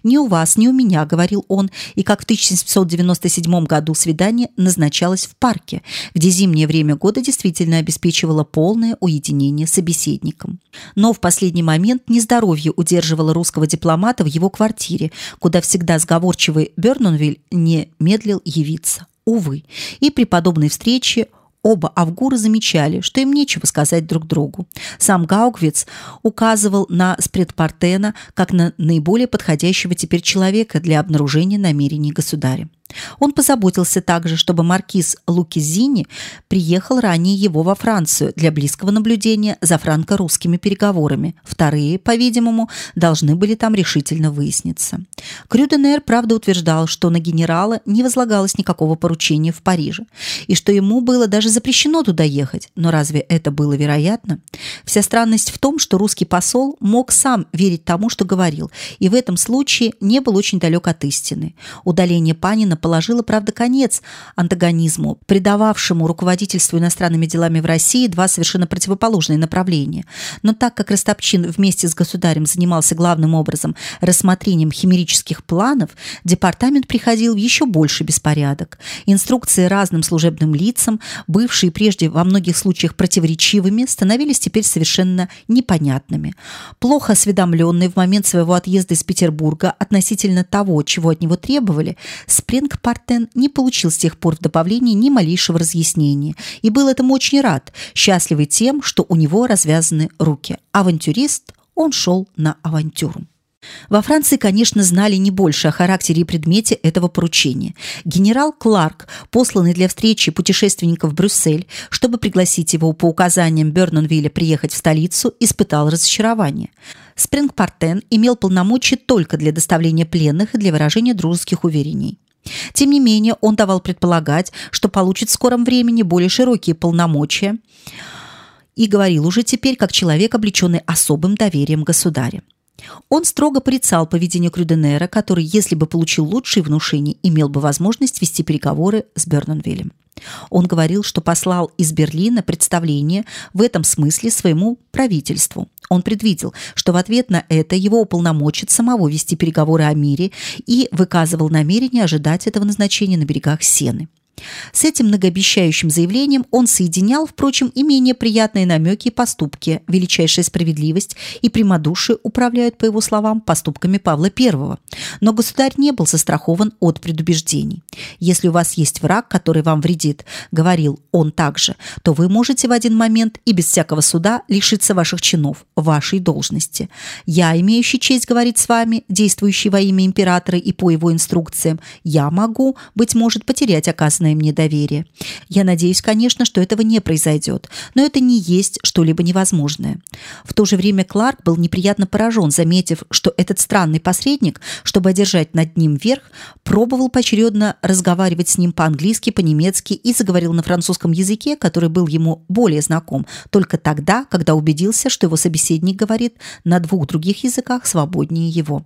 «Ни у вас, ни у меня», — говорил он, и как в 1797 году свидание назначалось в парке, где зимнее время года действительно обеспечивало полное уединение собеседником. Но в последний момент нездоровье удерживало русского дипломата в его квартире, куда всегда сговорчивый Бернонвиль не медлил явиться. Увы, и при подобной встрече Оба Авгура замечали, что им нечего сказать друг другу. Сам Гаугвиц указывал на Спредпартена как на наиболее подходящего теперь человека для обнаружения намерений государя. Он позаботился также, чтобы маркиз Лукизини приехал ранее его во Францию для близкого наблюдения за франко-русскими переговорами. Вторые, по-видимому, должны были там решительно выясниться. Крюденер, правда, утверждал, что на генерала не возлагалось никакого поручения в Париже, и что ему было даже запрещено туда ехать. Но разве это было вероятно? Вся странность в том, что русский посол мог сам верить тому, что говорил, и в этом случае не был очень далек от истины. Удаление Панина положила, правда, конец антагонизму, придававшему руководительству иностранными делами в России два совершенно противоположные направления. Но так как Растопчин вместе с государем занимался главным образом рассмотрением химерических планов, департамент приходил в еще больше беспорядок. Инструкции разным служебным лицам, бывшие прежде во многих случаях противоречивыми, становились теперь совершенно непонятными. Плохо осведомленный в момент своего отъезда из Петербурга относительно того, чего от него требовали, Спринг Фрэнк Партен не получил с тех пор в добавлении ни малейшего разъяснения и был этому очень рад, счастливый тем, что у него развязаны руки. Авантюрист, он шел на авантюру. Во Франции, конечно, знали не больше о характере и предмете этого поручения. Генерал Кларк, посланный для встречи путешественника в Брюссель, чтобы пригласить его по указаниям Бернонвилля приехать в столицу, испытал разочарование. Спрингпартен имел полномочия только для доставления пленных и для выражения дружеских уверений. Тем не менее, он давал предполагать, что получит в скором времени более широкие полномочия и говорил уже теперь как человек, облеченный особым доверием государя. Он строго порицал поведение Крюденера, который, если бы получил лучшие внушения, имел бы возможность вести переговоры с Бернонвиллем. Он говорил, что послал из Берлина представление в этом смысле своему правительству. Он предвидел, что в ответ на это его уполномочит самого вести переговоры о мире и выказывал намерение ожидать этого назначения на берегах Сены. С этим многообещающим заявлением он соединял, впрочем, и менее приятные намеки и поступки. Величайшая справедливость и прямодушие управляют, по его словам, поступками Павла I. Но государь не был застрахован от предубеждений. «Если у вас есть враг, который вам вредит», — говорил он также, «то вы можете в один момент и без всякого суда лишиться ваших чинов, вашей должности. Я, имеющий честь говорить с вами, действующий во имя императора и по его инструкциям, я могу, быть может, потерять оказанное оказанное мне доверие. Я надеюсь, конечно, что этого не произойдет, но это не есть что-либо невозможное. В то же время Кларк был неприятно поражен, заметив, что этот странный посредник, чтобы одержать над ним верх, пробовал поочередно разговаривать с ним по-английски, по-немецки и заговорил на французском языке, который был ему более знаком, только тогда, когда убедился, что его собеседник говорит на двух других языках свободнее его.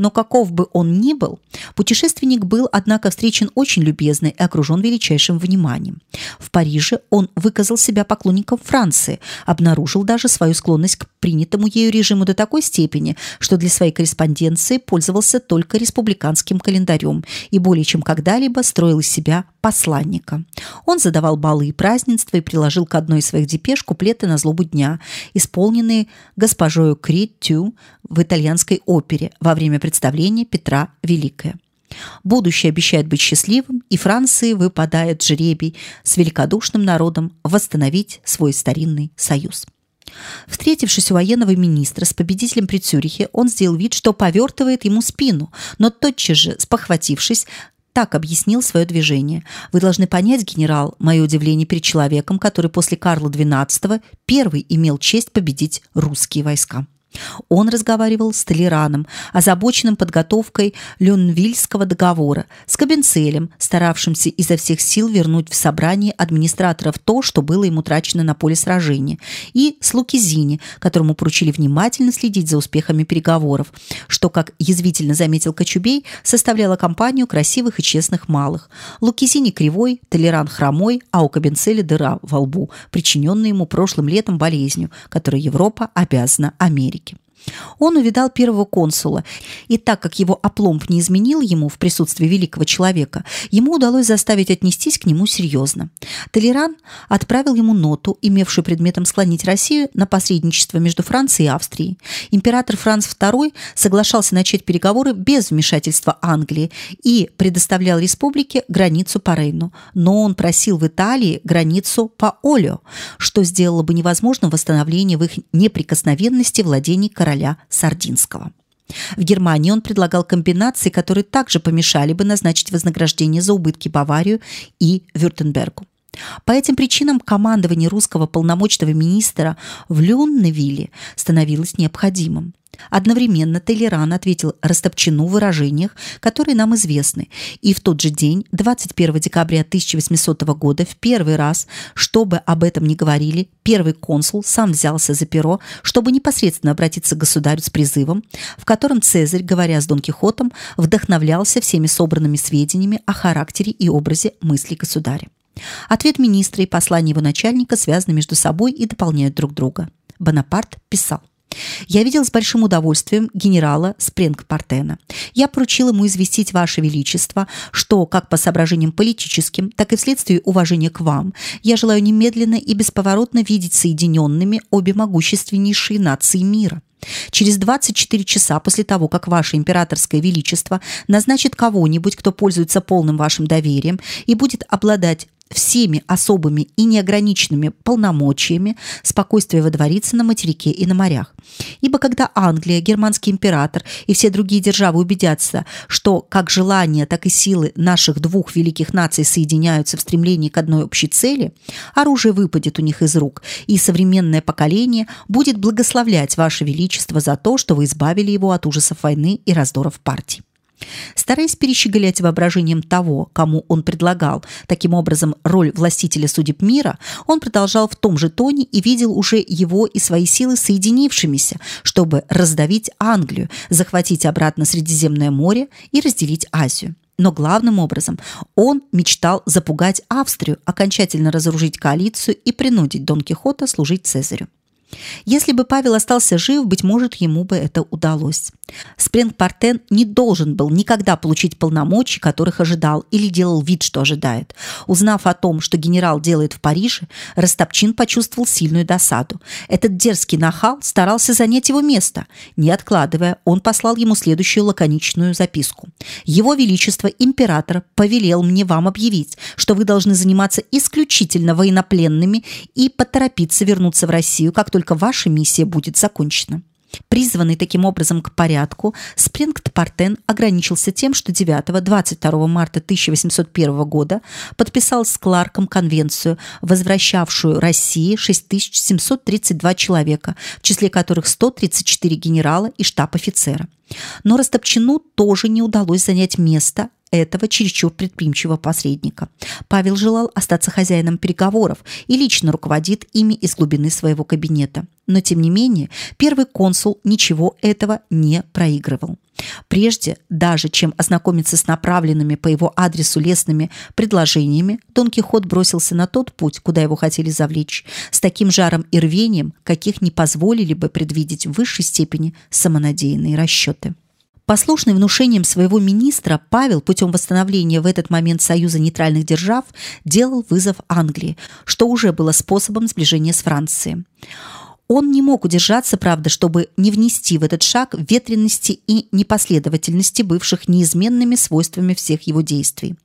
Но каков бы он ни был, путешественник был, однако, встречен очень любезно и окружен величайшим вниманием. В Париже он выказал себя поклонником Франции, обнаружил даже свою склонность к принятому ею режиму до такой степени, что для своей корреспонденции пользовался только республиканским календарем и более чем когда-либо строил из себя посланника. Он задавал балы и празднества и приложил к одной из своих депеш куплеты на злобу дня, исполненные госпожою Криттю в итальянской опере во время представления Петра Великое. Будущее обещает быть счастливым, и Франции выпадает жребий с великодушным народом восстановить свой старинный союз. Встретившись у военного министра с победителем при Цюрихе, он сделал вид, что повертывает ему спину, но тотчас же, спохватившись, так объяснил свое движение. Вы должны понять, генерал, мое удивление перед человеком, который после Карла XII первый имел честь победить русские войска. Он разговаривал с Толераном, озабоченным подготовкой Люнвильского договора, с Кабенцелем, старавшимся изо всех сил вернуть в собрание администраторов то, что было ему трачено на поле сражения, и с Лукизини, которому поручили внимательно следить за успехами переговоров, что, как язвительно заметил Кочубей, составляло компанию красивых и честных малых. Лукизини кривой, Толеран хромой, а у Кабенцеля дыра во лбу, причиненная ему прошлым летом болезнью, которой Европа обязана Америке. Он увидал первого консула, и так как его опломб не изменил ему в присутствии великого человека, ему удалось заставить отнестись к нему серьезно. Толеран отправил ему ноту, имевшую предметом склонить Россию на посредничество между Францией и Австрией. Император Франц II соглашался начать переговоры без вмешательства Англии и предоставлял республике границу по Рейну, но он просил в Италии границу по Олио, что сделало бы невозможным восстановление в их неприкосновенности владений короля короля Сардинского. В Германии он предлагал комбинации, которые также помешали бы назначить вознаграждение за убытки Баварию и Вюртембергу. По этим причинам командование русского полномочного министра в Люнневилле становилось необходимым. Одновременно Толеран ответил Растопчину в выражениях, которые нам известны, и в тот же день, 21 декабря 1800 года, в первый раз, чтобы об этом не говорили, первый консул сам взялся за перо, чтобы непосредственно обратиться к государю с призывом, в котором Цезарь, говоря с Дон Кихотом, вдохновлялся всеми собранными сведениями о характере и образе мысли государя. Ответ министра и послание его начальника связаны между собой и дополняют друг друга. Бонапарт писал я видел с большим удовольствием генерала Спрингпартена. Я поручил ему известить Ваше Величество, что, как по соображениям политическим, так и вследствие уважения к вам, я желаю немедленно и бесповоротно видеть соединенными обе могущественнейшие нации мира. Через 24 часа после того, как ваше императорское величество назначит кого-нибудь, кто пользуется полным вашим доверием и будет обладать всеми особыми и неограниченными полномочиями спокойствие водворится на материке и на морях. Ибо когда Англия, германский император и все другие державы убедятся, что как желания, так и силы наших двух великих наций соединяются в стремлении к одной общей цели, оружие выпадет у них из рук, и современное поколение будет благословлять Ваше Величество за то, что вы избавили его от ужасов войны и раздоров партий. Стараясь перещеголять воображением того, кому он предлагал таким образом роль властителя судеб мира, он продолжал в том же тоне и видел уже его и свои силы соединившимися, чтобы раздавить Англию, захватить обратно Средиземное море и разделить Азию. Но главным образом он мечтал запугать Австрию, окончательно разоружить коалицию и принудить Дон Кихота служить Цезарю. Если бы Павел остался жив, быть может, ему бы это удалось. Спрингпартен не должен был никогда получить полномочий, которых ожидал или делал вид, что ожидает. Узнав о том, что генерал делает в Париже, Растопчин почувствовал сильную досаду. Этот дерзкий нахал старался занять его место. Не откладывая, он послал ему следующую лаконичную записку. «Его Величество император повелел мне вам объявить, что вы должны заниматься исключительно военнопленными и поторопиться вернуться в Россию, как только ваша миссия будет закончена». Призванный таким образом к порядку, Спрингт-Партен ограничился тем, что 9-22 марта 1801 года подписал с Кларком конвенцию, возвращавшую России 6732 человека, в числе которых 134 генерала и штаб-офицера. Но Растопчину тоже не удалось занять место, этого чересчур предприимчивого посредника. Павел желал остаться хозяином переговоров и лично руководит ими из глубины своего кабинета. Но, тем не менее, первый консул ничего этого не проигрывал. Прежде даже, чем ознакомиться с направленными по его адресу лестными предложениями, Дон Кихот бросился на тот путь, куда его хотели завлечь, с таким жаром и рвением, каких не позволили бы предвидеть в высшей степени самонадеянные расчеты. Послушный внушением своего министра, Павел путем восстановления в этот момент союза нейтральных держав делал вызов Англии, что уже было способом сближения с Францией. Он не мог удержаться, правда, чтобы не внести в этот шаг ветренности и непоследовательности, бывших неизменными свойствами всех его действий.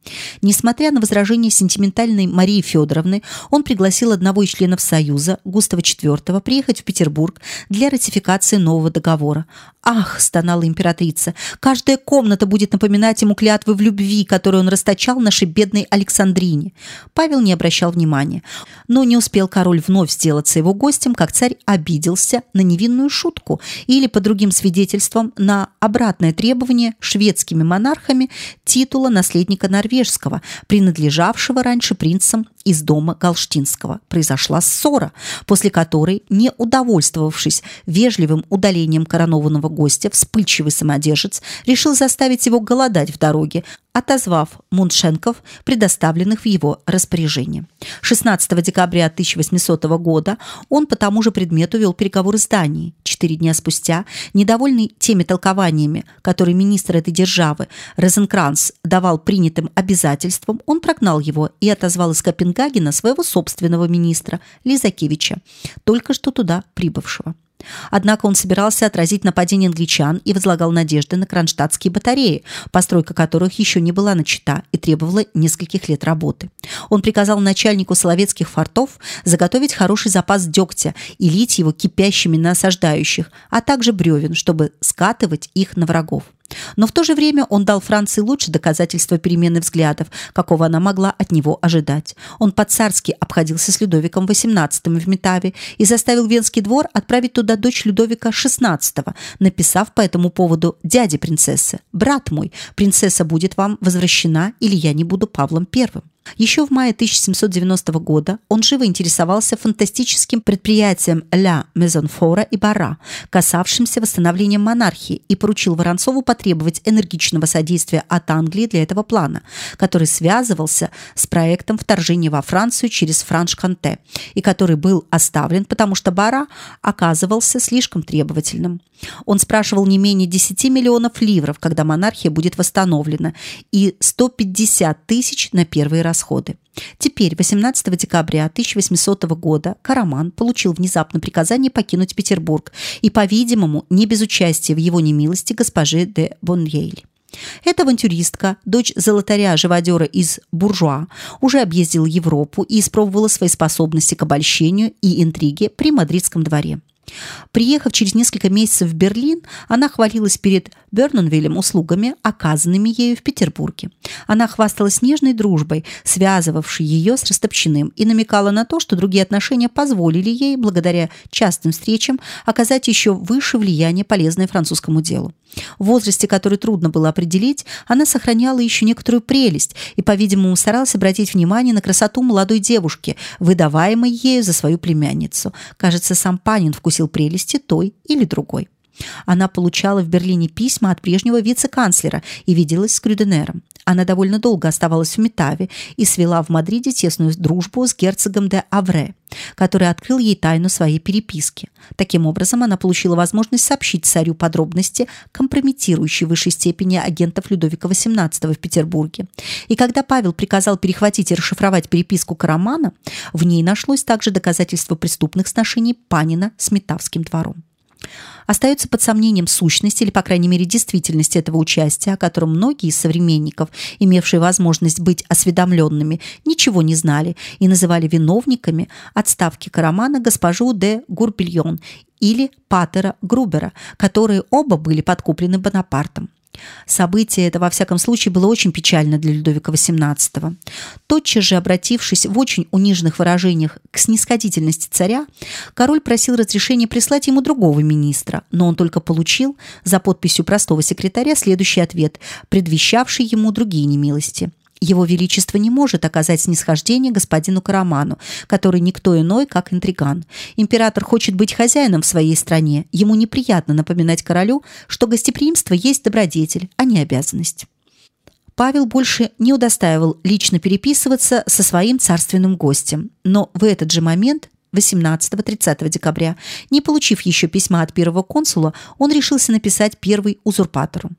Несмотря на возражения сентиментальной Марии Федоровны, он пригласил одного из членов Союза, Густава IV, приехать в Петербург для ратификации нового договора. «Ах!» – стонала императрица. «Каждая комната будет напоминать ему клятвы в любви, которую он расточал нашей бедной Александрине». Павел не обращал внимания. Но не успел король вновь сделаться его гостем, как царь обиделся на невинную шутку или, по другим свидетельствам, на обратное требование шведскими монархами титула наследника норвежского, принадлежавшего раньше принцам из дома Галштинского. Произошла ссора, после которой, не удовольствовавшись вежливым удалением коронованного гостя, вспыльчивый самодержец решил заставить его голодать в дороге, отозвав муншенков, предоставленных в его распоряжение. 16 декабря 1800 года он по тому же предмету вел переговоры с Данией. Четыре дня спустя, недовольный теми толкованиями, которые министр этой державы Розенкранц давал принятым обязательствам, он прогнал его и отозвал из Копенгагена своего собственного министра Лизакевича, только что туда прибывшего. Однако он собирался отразить нападение англичан и возлагал надежды на кронштадтские батареи, постройка которых еще не была начата и требовала нескольких лет работы. Он приказал начальнику Соловецких фортов заготовить хороший запас дегтя и лить его кипящими на осаждающих, а также бревен, чтобы скатывать их на врагов. Но в то же время он дал Франции лучше доказательства перемены взглядов, какого она могла от него ожидать. Он по-царски обходился с Людовиком XVIII в Метаве и заставил Венский двор отправить туда дочь Людовика XVI, написав по этому поводу «Дяде принцессы, брат мой, принцесса будет вам возвращена, или я не буду Павлом I». Еще в мае 1790 года он живо интересовался фантастическим предприятием «Ля Мезонфора» и «Бара», касавшимся восстановления монархии, и поручил Воронцову потребовать энергичного содействия от Англии для этого плана, который связывался с проектом вторжения во Францию через Франш-Канте, и который был оставлен, потому что Бара оказывался слишком требовательным. Он спрашивал не менее 10 миллионов ливров, когда монархия будет восстановлена, и 150 тысяч на первые расходы. Теперь, 18 декабря 1800 года, Караман получил внезапно приказание покинуть Петербург и, по-видимому, не без участия в его немилости госпожи де Боньейль. Эта авантюристка, дочь золотаря-живодера из буржуа, уже объездила Европу и испробовала свои способности к обольщению и интриге при мадридском дворе. Приехав через несколько месяцев в Берлин, она хвалилась перед Бернонвиллем услугами, оказанными ею в Петербурге. Она хвасталась нежной дружбой, связывавшей ее с Растопчиным, и намекала на то, что другие отношения позволили ей, благодаря частым встречам, оказать еще выше влияние, полезное французскому делу. В возрасте, который трудно было определить, она сохраняла еще некоторую прелесть и, по-видимому, старалась обратить внимание на красоту молодой девушки, выдаваемой ею за свою племянницу. Кажется, сам Панин вкусил прелести той или другой. Она получала в Берлине письма от прежнего вице-канцлера и виделась с Крюденером. Она довольно долго оставалась в Метаве и свела в Мадриде тесную дружбу с герцогом де Авре, который открыл ей тайну своей переписки. Таким образом, она получила возможность сообщить царю подробности, компрометирующие в высшей степени агентов Людовика XVIII в Петербурге. И когда Павел приказал перехватить и расшифровать переписку Карамана, в ней нашлось также доказательство преступных сношений Панина с Метавским двором. Остается под сомнением сущность или, по крайней мере, действительность этого участия, о котором многие из современников, имевшие возможность быть осведомленными, ничего не знали и называли виновниками отставки Карамана госпожу де Гурбельон или Патера Грубера, которые оба были подкуплены Бонапартом. Событие это, во всяком случае, было очень печально для Людовика XVIII. Тотчас же, обратившись в очень униженных выражениях к снисходительности царя, король просил разрешения прислать ему другого министра, но он только получил за подписью простого секретаря следующий ответ, предвещавший ему другие немилости – его Величество не может оказать снисхождение господину Караману, который никто иной, как интриган. Император хочет быть хозяином в своей стране. Ему неприятно напоминать королю, что гостеприимство есть добродетель, а не обязанность. Павел больше не удостаивал лично переписываться со своим царственным гостем, но в этот же момент 18-30 декабря, не получив еще письма от первого консула, он решился написать первый узурпатору.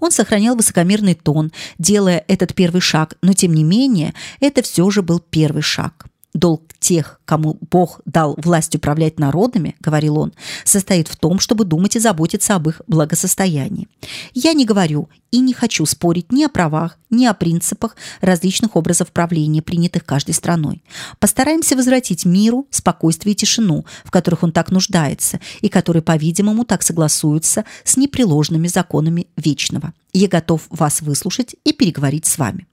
Он сохранял высокомерный тон, делая этот первый шаг, но тем не менее это все же был первый шаг. Долг тех, кому Бог дал власть управлять народами, говорил он, состоит в том, чтобы думать и заботиться об их благосостоянии. Я не говорю и не хочу спорить ни о правах, ни о принципах различных образов правления, принятых каждой страной. Постараемся возвратить миру, спокойствие и тишину, в которых он так нуждается и которые, по-видимому, так согласуются с непреложными законами вечного. Я готов вас выслушать и переговорить с вами.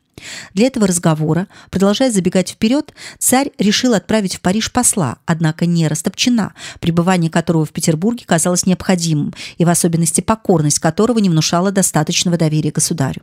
Для этого разговора, продолжая забегать вперед, царь решил отправить в Париж посла, однако не Растопчина, пребывание которого в Петербурге казалось необходимым, и в особенности покорность которого не внушала достаточного доверия государю.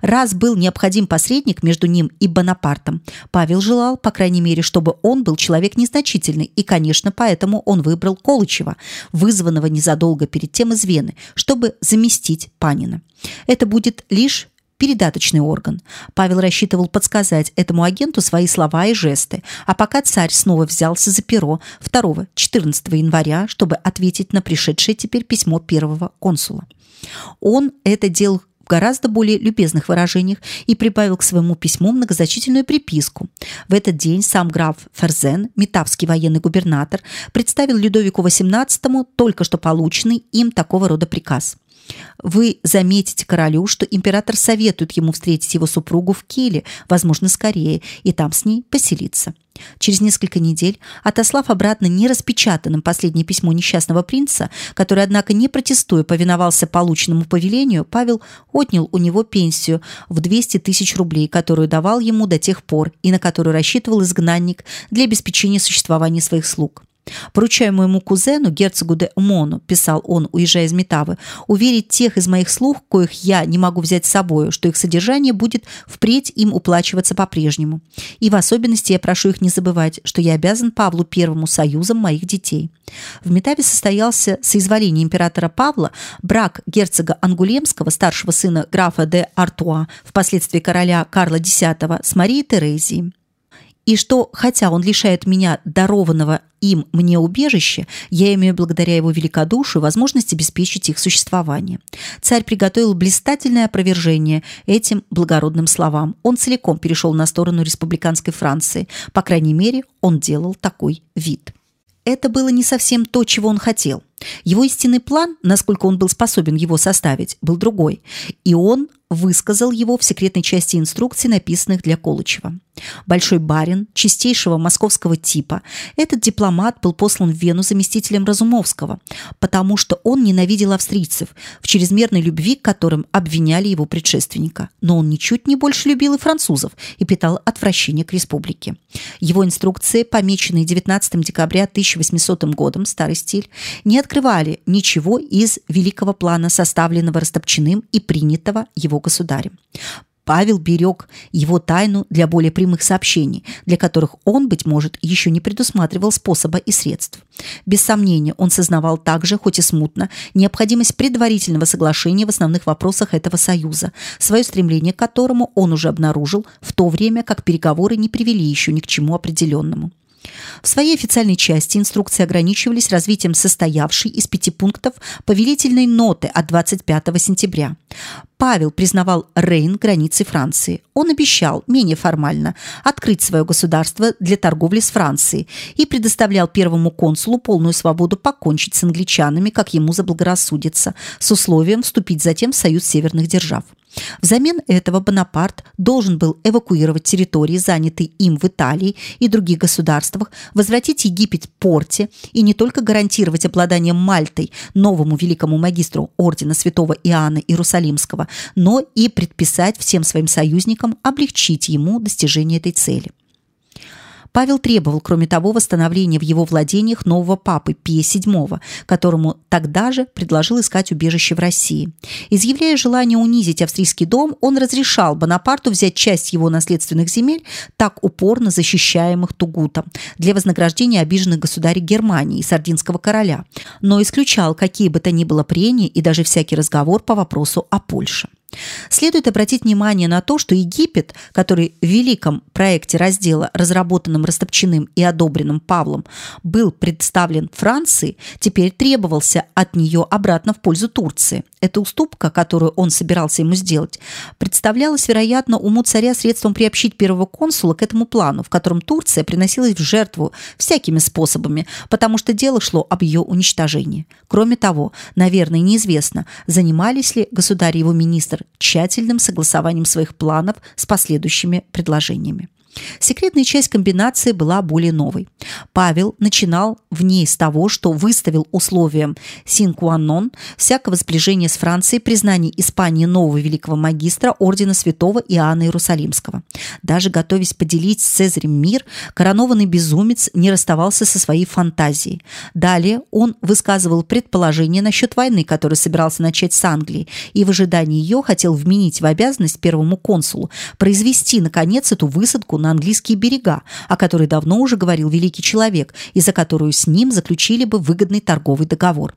Раз был необходим посредник между ним и Бонапартом, Павел желал, по крайней мере, чтобы он был человек незначительный, и, конечно, поэтому он выбрал Колычева, вызванного незадолго перед тем из Вены, чтобы заместить Панина. Это будет лишь передаточный орган. Павел рассчитывал подсказать этому агенту свои слова и жесты, а пока царь снова взялся за перо 2-14 января, чтобы ответить на пришедшее теперь письмо первого консула. Он это делал в гораздо более любезных выражениях и прибавил к своему письму многозначительную приписку. В этот день сам граф Ферзен, метавский военный губернатор, представил Людовику XVIII только что полученный им такого рода приказ – вы заметите королю, что император советует ему встретить его супругу в Киле, возможно, скорее, и там с ней поселиться. Через несколько недель, отослав обратно нераспечатанным последнее письмо несчастного принца, который, однако, не протестуя, повиновался полученному повелению, Павел отнял у него пенсию в 200 тысяч рублей, которую давал ему до тех пор и на которую рассчитывал изгнанник для обеспечения существования своих слуг. Поручаю моему кузену, герцогу де Мону, писал он, уезжая из Метавы, уверить тех из моих слуг, коих я не могу взять с собою, что их содержание будет впредь им уплачиваться по-прежнему. И в особенности я прошу их не забывать, что я обязан Павлу Первому союзом моих детей. В Метаве состоялся соизволение императора Павла брак герцога Ангулемского, старшего сына графа де Артуа, впоследствии короля Карла X, с Марией Терезией и что, хотя он лишает меня дарованного им мне убежища, я имею благодаря его великодушию возможность обеспечить их существование. Царь приготовил блистательное опровержение этим благородным словам. Он целиком перешел на сторону республиканской Франции. По крайней мере, он делал такой вид. Это было не совсем то, чего он хотел. Его истинный план, насколько он был способен его составить, был другой, и он высказал его в секретной части инструкций, написанных для Колычева. Большой барин, чистейшего московского типа, этот дипломат был послан в Вену заместителем Разумовского, потому что он ненавидел австрийцев, в чрезмерной любви к которым обвиняли его предшественника. Но он ничуть не больше любил и французов и питал отвращение к республике. Его инструкции, помеченные 19 декабря 1800 годом, старый стиль, не открывали ничего из великого плана, составленного Растопчиным и принятого его государем. Павел берег его тайну для более прямых сообщений, для которых он, быть может, еще не предусматривал способа и средств. Без сомнения, он сознавал также, хоть и смутно, необходимость предварительного соглашения в основных вопросах этого союза, свое стремление к которому он уже обнаружил в то время, как переговоры не привели еще ни к чему определенному. В своей официальной части инструкции ограничивались развитием состоявшей из пяти пунктов повелительной ноты от 25 сентября. Павел признавал Рейн границей Франции. Он обещал, менее формально, открыть свое государство для торговли с Францией и предоставлял первому консулу полную свободу покончить с англичанами, как ему заблагорассудится, с условием вступить затем в союз северных держав. Взамен этого Бонапарт должен был эвакуировать территории, занятые им в Италии и других государствах, возвратить Египет Порте и не только гарантировать обладание Мальтой новому великому магистру ордена святого Иоанна Иерусалимского, но и предписать всем своим союзникам облегчить ему достижение этой цели. Павел требовал, кроме того, восстановления в его владениях нового папы Пия VII, которому тогда же предложил искать убежище в России. Изъявляя желание унизить австрийский дом, он разрешал Бонапарту взять часть его наследственных земель, так упорно защищаемых Тугутом, для вознаграждения обиженных государей Германии и Сардинского короля, но исключал какие бы то ни было прения и даже всякий разговор по вопросу о Польше. Следует обратить внимание на то, что Египет, который в великом проекте раздела, разработанном Растопчиным и одобренным Павлом, был представлен Франции, теперь требовался от нее обратно в пользу Турции. Эта уступка, которую он собирался ему сделать, представлялась, вероятно, уму царя средством приобщить первого консула к этому плану, в котором Турция приносилась в жертву всякими способами, потому что дело шло об ее уничтожении. Кроме того, наверное, неизвестно, занимались ли государь его министр тщательным согласованием своих планов с последующими предложениями. Секретная часть комбинации была более новой. Павел начинал в ней с того, что выставил условием синкуанон всякого сближения с Францией признание Испании нового великого магистра ордена святого Иоанна Иерусалимского. Даже готовясь поделить с Цезарем мир, коронованный безумец не расставался со своей фантазией. Далее он высказывал предположение насчет войны, которую собирался начать с Англией, и в ожидании ее хотел вменить в обязанность первому консулу произвести, наконец, эту высадку на английские берега, о которой давно уже говорил великий человек, и за которую с ним заключили бы выгодный торговый договор.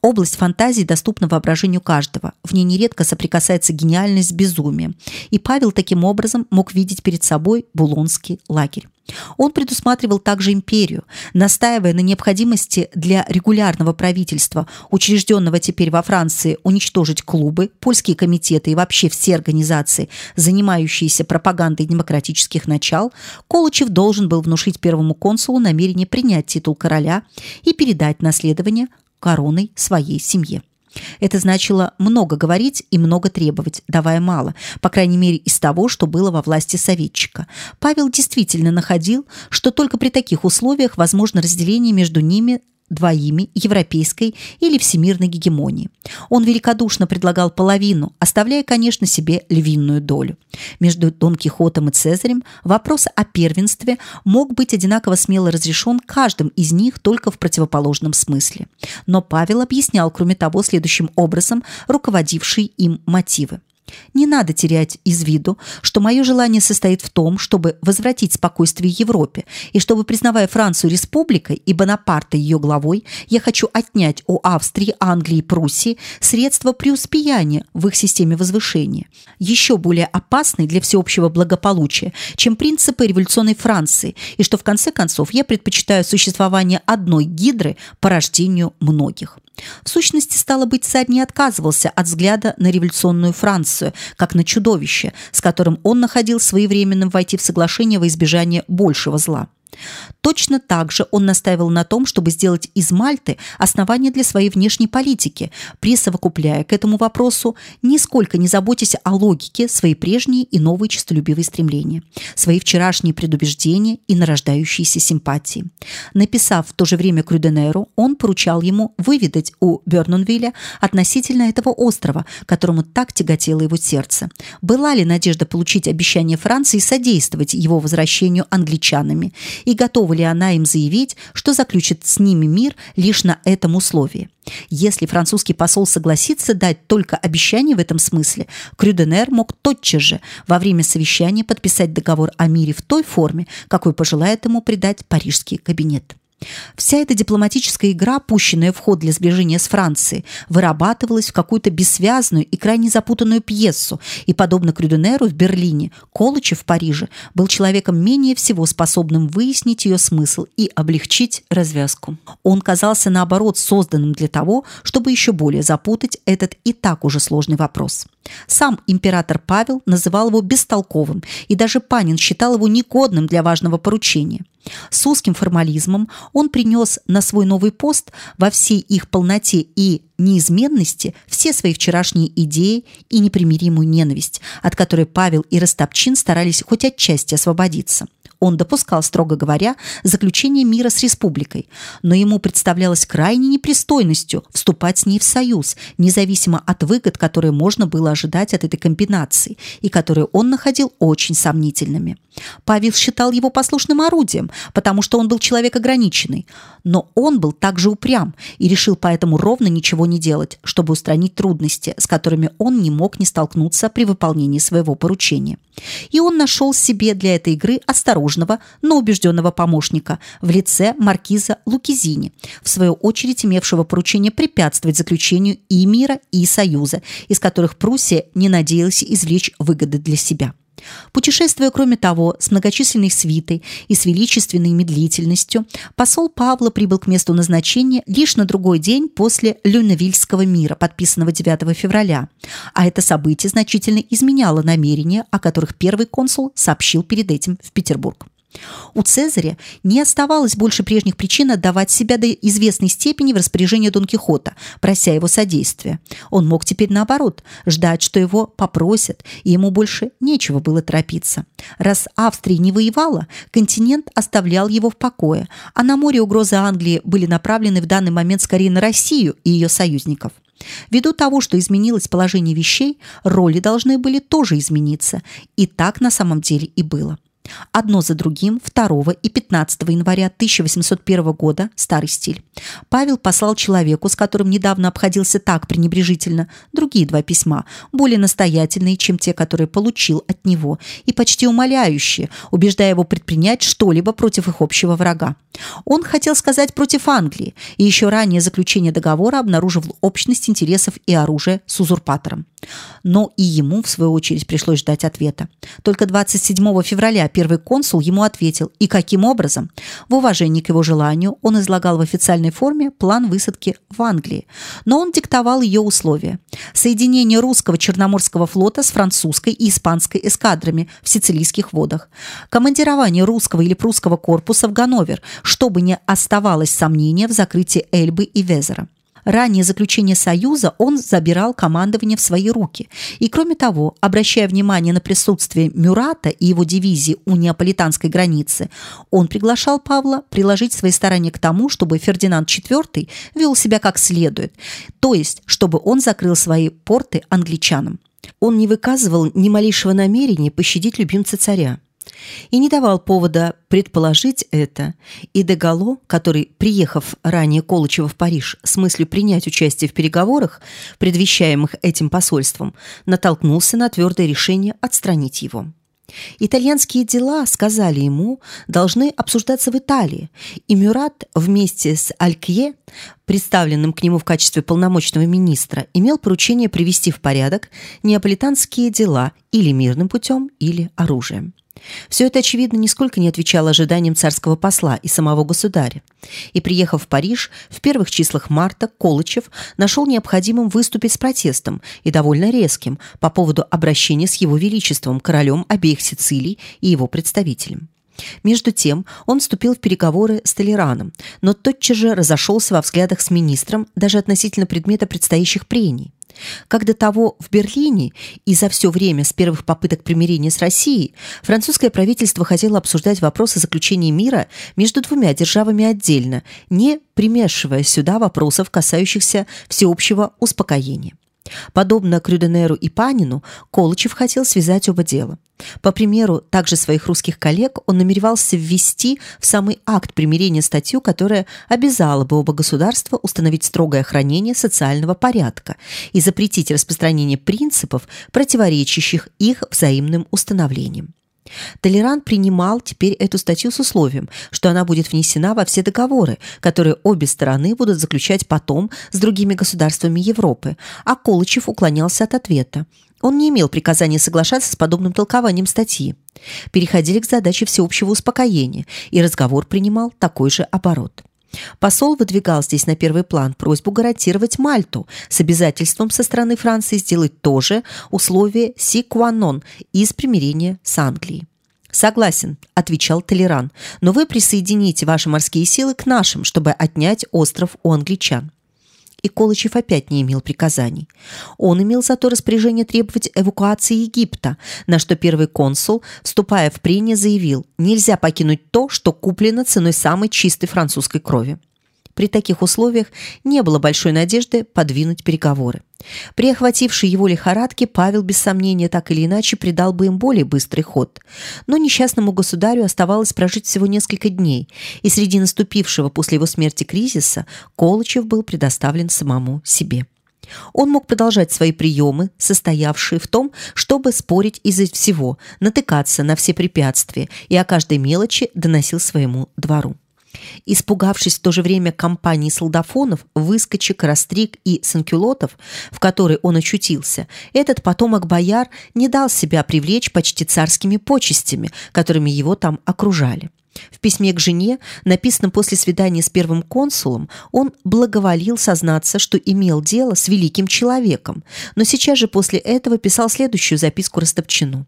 Область фантазии доступна воображению каждого. В ней нередко соприкасается гениальность с безумием. И Павел таким образом мог видеть перед собой Булонский лагерь. Он предусматривал также империю, настаивая на необходимости для регулярного правительства, учрежденного теперь во Франции, уничтожить клубы, польские комитеты и вообще все организации, занимающиеся пропагандой демократических начал, Колычев должен был внушить первому консулу намерение принять титул короля и передать наследование короной своей семье. Это значило много говорить и много требовать, давая мало, по крайней мере из того, что было во власти советчика. Павел действительно находил, что только при таких условиях возможно разделение между ними двоими европейской или всемирной гегемонии. Он великодушно предлагал половину, оставляя, конечно, себе львиную долю. Между Дон Кихотом и Цезарем вопрос о первенстве мог быть одинаково смело разрешен каждым из них только в противоположном смысле. Но Павел объяснял, кроме того, следующим образом руководившие им мотивы. Не надо терять из виду, что мое желание состоит в том, чтобы возвратить спокойствие Европе, и чтобы, признавая Францию республикой и Бонапарта ее главой, я хочу отнять у Австрии, Англии и Пруссии средства преуспеяния в их системе возвышения, еще более опасной для всеобщего благополучия, чем принципы революционной Франции, и что, в конце концов, я предпочитаю существование одной гидры по рождению многих. В сущности, стало быть, царь не отказывался от взгляда на революционную Францию, как на чудовище, с которым он находил своевременным войти в соглашение во избежание большего зла. Точно так же он настаивал на том, чтобы сделать из Мальты основание для своей внешней политики, присовокупляя к этому вопросу, нисколько не заботясь о логике, свои прежние и новые честолюбивые стремления, свои вчерашние предубеждения и нарождающиеся симпатии. Написав в то же время Крюденеру, он поручал ему выведать у Бернонвилля относительно этого острова, которому так тяготело его сердце. Была ли надежда получить обещание Франции содействовать его возвращению англичанами – и готова ли она им заявить, что заключит с ними мир лишь на этом условии. Если французский посол согласится дать только обещание в этом смысле, Крюденер мог тотчас же во время совещания подписать договор о мире в той форме, какой пожелает ему придать парижский кабинет. Вся эта дипломатическая игра, пущенная в ход для сближения с Францией, вырабатывалась в какую-то бессвязную и крайне запутанную пьесу, и, подобно Крюденеру в Берлине, Колычев в Париже был человеком менее всего способным выяснить ее смысл и облегчить развязку. Он казался, наоборот, созданным для того, чтобы еще более запутать этот и так уже сложный вопрос. Сам император Павел называл его бестолковым, и даже Панин считал его негодным для важного поручения. С узким формализмом он принес на свой новый пост во всей их полноте и неизменности все свои вчерашние идеи и непримиримую ненависть, от которой Павел и Растопчин старались хоть отчасти освободиться. Он допускал, строго говоря, заключение мира с республикой, но ему представлялось крайней непристойностью вступать с ней в союз, независимо от выгод, которые можно было ожидать от этой комбинации и которые он находил очень сомнительными. Павел считал его послушным орудием, потому что он был человек ограниченный, но он был также упрям и решил поэтому ровно ничего не делать, чтобы устранить трудности, с которыми он не мог не столкнуться при выполнении своего поручения. И он нашел себе для этой игры осторожного, но убежденного помощника в лице маркиза Лукизини, в свою очередь имевшего поручение препятствовать заключению и мира, и союза, из которых Пруссия не надеялась извлечь выгоды для себя. Путешествуя, кроме того, с многочисленной свитой и с величественной медлительностью, посол Павла прибыл к месту назначения лишь на другой день после Люневильского мира, подписанного 9 февраля. А это событие значительно изменяло намерения, о которых первый консул сообщил перед этим в Петербург. У Цезаря не оставалось больше прежних причин отдавать себя до известной степени в распоряжение Дон Кихота, прося его содействия. Он мог теперь наоборот ждать, что его попросят, и ему больше нечего было торопиться. Раз Австрия не воевала, континент оставлял его в покое, а на море угрозы Англии были направлены в данный момент скорее на Россию и ее союзников. Ввиду того, что изменилось положение вещей, роли должны были тоже измениться, и так на самом деле и было. Одно за другим 2 и 15 января 1801 года старый стиль. Павел послал человеку, с которым недавно обходился так пренебрежительно, другие два письма, более настоятельные, чем те, которые получил от него, и почти умоляющие, убеждая его предпринять что-либо против их общего врага. Он хотел сказать против Англии, и еще ранее заключение договора обнаруживал общность интересов и оружия с узурпатором. Но и ему, в свою очередь, пришлось ждать ответа. Только 27 февраля первый консул ему ответил, и каким образом. В уважении к его желанию он излагал в официальной форме план высадки в Англии, но он диктовал ее условия. Соединение русского Черноморского флота с французской и испанской эскадрами в сицилийских водах. Командирование русского или прусского корпуса в Ганновер, чтобы не оставалось сомнения в закрытии Эльбы и Везера. Ранее заключение союза он забирал командование в свои руки. И кроме того, обращая внимание на присутствие Мюрата и его дивизии у неаполитанской границы, он приглашал Павла приложить свои старания к тому, чтобы Фердинанд IV вел себя как следует, то есть, чтобы он закрыл свои порты англичанам. Он не выказывал ни малейшего намерения пощадить любимца царя и не давал повода предположить это, и Дегало, который, приехав ранее Колычева в Париж с мыслью принять участие в переговорах, предвещаемых этим посольством, натолкнулся на твердое решение отстранить его. Итальянские дела, сказали ему, должны обсуждаться в Италии, и Мюрат вместе с Алькье, представленным к нему в качестве полномочного министра, имел поручение привести в порядок неаполитанские дела или мирным путем, или оружием. Все это, очевидно, нисколько не отвечало ожиданиям царского посла и самого государя. И, приехав в Париж, в первых числах марта Колычев нашел необходимым выступить с протестом, и довольно резким, по поводу обращения с его величеством, королем обеих Сицилий и его представителем. Между тем он вступил в переговоры с Толераном, но тотчас же разошелся во взглядах с министром даже относительно предмета предстоящих прений. Как до того в Берлине и за все время с первых попыток примирения с Россией французское правительство хотело обсуждать вопросы заключения мира между двумя державами отдельно, не примешивая сюда вопросов, касающихся всеобщего успокоения. Подобно Крюденеру и Панину, Колычев хотел связать оба дела. По примеру также своих русских коллег, он намеревался ввести в самый акт примирения статью, которая обязала бы оба государства установить строгое хранение социального порядка и запретить распространение принципов, противоречащих их взаимным установлениям. Толерант принимал теперь эту статью с условием, что она будет внесена во все договоры, которые обе стороны будут заключать потом с другими государствами Европы, а Колычев уклонялся от ответа. Он не имел приказания соглашаться с подобным толкованием статьи. Переходили к задаче всеобщего успокоения, и разговор принимал такой же оборот. Посол выдвигал здесь на первый план просьбу гарантировать Мальту с обязательством со стороны Франции сделать то же условие сикуанон из примирения с Англией. «Согласен», – отвечал Толеран, – «но вы присоедините ваши морские силы к нашим, чтобы отнять остров у англичан» и Колычев опять не имел приказаний. Он имел зато распоряжение требовать эвакуации Египта, на что первый консул, вступая в прения, заявил «нельзя покинуть то, что куплено ценой самой чистой французской крови». При таких условиях не было большой надежды подвинуть переговоры. При охватившей его лихорадке Павел, без сомнения, так или иначе придал бы им более быстрый ход. Но несчастному государю оставалось прожить всего несколько дней, и среди наступившего после его смерти кризиса Колычев был предоставлен самому себе. Он мог продолжать свои приемы, состоявшие в том, чтобы спорить из-за всего, натыкаться на все препятствия и о каждой мелочи доносил своему двору. Испугавшись в то же время компании солдафонов, выскочек, растриг и санкюлотов, в которой он очутился, этот потомок бояр не дал себя привлечь почти царскими почестями, которыми его там окружали. В письме к жене, написанном после свидания с первым консулом, он благоволил сознаться, что имел дело с великим человеком, но сейчас же после этого писал следующую записку Растопчину.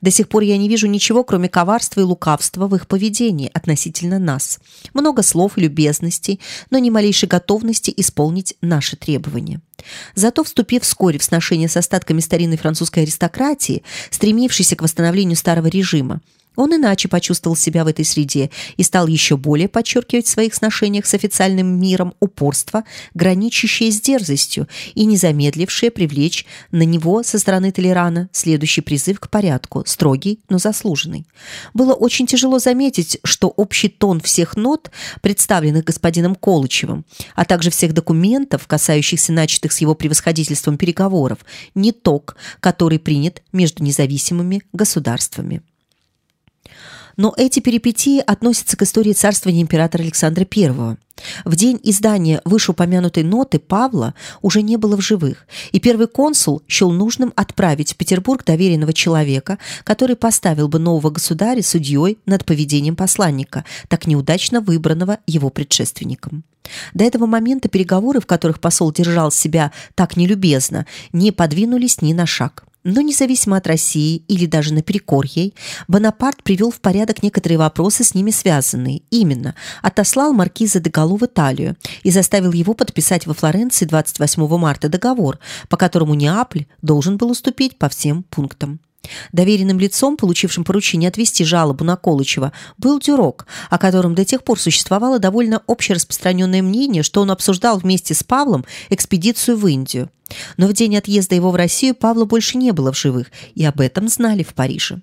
«До сих пор я не вижу ничего, кроме коварства и лукавства в их поведении относительно нас. Много слов и любезностей, но ни малейшей готовности исполнить наши требования». Зато, вступив вскоре в сношение с остатками старинной французской аристократии, стремившейся к восстановлению старого режима, он иначе почувствовал себя в этой среде и стал еще более подчеркивать в своих сношениях с официальным миром упорство, граничащее с дерзостью и не замедлившее привлечь на него со стороны Толерана следующий призыв к порядку, строгий, но заслуженный. Было очень тяжело заметить, что общий тон всех нот, представленных господином Колычевым, а также всех документов, касающихся начатых с его превосходительством переговоров, не ток, который принят между независимыми государствами. Но эти перипетии относятся к истории царствования императора Александра I. В день издания вышеупомянутой ноты Павла уже не было в живых, и первый консул счел нужным отправить в Петербург доверенного человека, который поставил бы нового государя судьей над поведением посланника, так неудачно выбранного его предшественником. До этого момента переговоры, в которых посол держал себя так нелюбезно, не подвинулись ни на шаг. Но независимо от России или даже наперекор ей, Бонапарт привел в порядок некоторые вопросы, с ними связанные. Именно, отослал маркиза де Галло в Италию и заставил его подписать во Флоренции 28 марта договор, по которому Неаполь должен был уступить по всем пунктам. Доверенным лицом, получившим поручение отвести жалобу на Колычева, был Дюрок, о котором до тех пор существовало довольно общераспространенное мнение, что он обсуждал вместе с Павлом экспедицию в Индию. Но в день отъезда его в Россию Павла больше не было в живых, и об этом знали в Париже.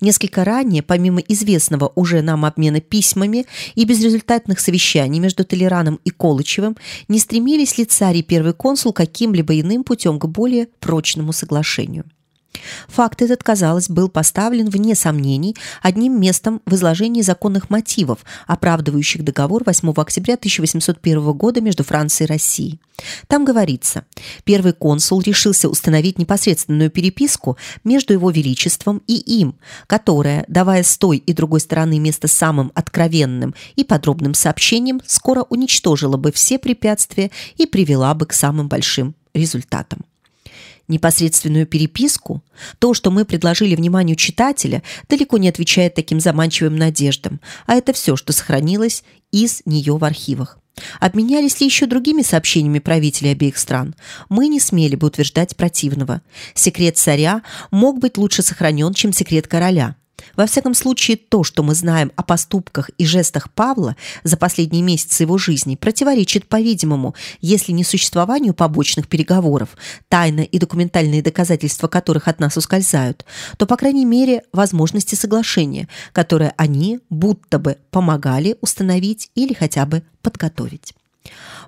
Несколько ранее, помимо известного уже нам обмена письмами и безрезультатных совещаний между Толераном и Колычевым, не стремились ли царь и первый консул каким-либо иным путем к более прочному соглашению. Факт этот, казалось, был поставлен вне сомнений одним местом в изложении законных мотивов, оправдывающих договор 8 октября 1801 года между Францией и Россией. Там говорится, первый консул решился установить непосредственную переписку между его величеством и им, которая, давая с той и другой стороны место самым откровенным и подробным сообщениям, скоро уничтожила бы все препятствия и привела бы к самым большим результатам непосредственную переписку, то, что мы предложили вниманию читателя, далеко не отвечает таким заманчивым надеждам, а это все, что сохранилось из нее в архивах. Обменялись ли еще другими сообщениями правители обеих стран? Мы не смели бы утверждать противного. Секрет царя мог быть лучше сохранен, чем секрет короля. Во всяком случае, то, что мы знаем о поступках и жестах Павла за последние месяцы его жизни, противоречит, по-видимому, если не существованию побочных переговоров, тайна и документальные доказательства которых от нас ускользают, то, по крайней мере, возможности соглашения, которое они будто бы помогали установить или хотя бы подготовить.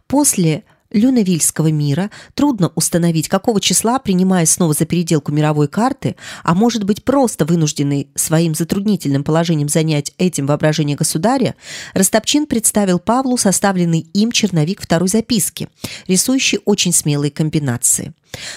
После Люневильского мира трудно установить, какого числа, принимая снова за переделку мировой карты, а может быть просто вынужденный своим затруднительным положением занять этим воображение государя, Растопчин представил Павлу составленный им черновик второй записки, рисующий очень смелые комбинации.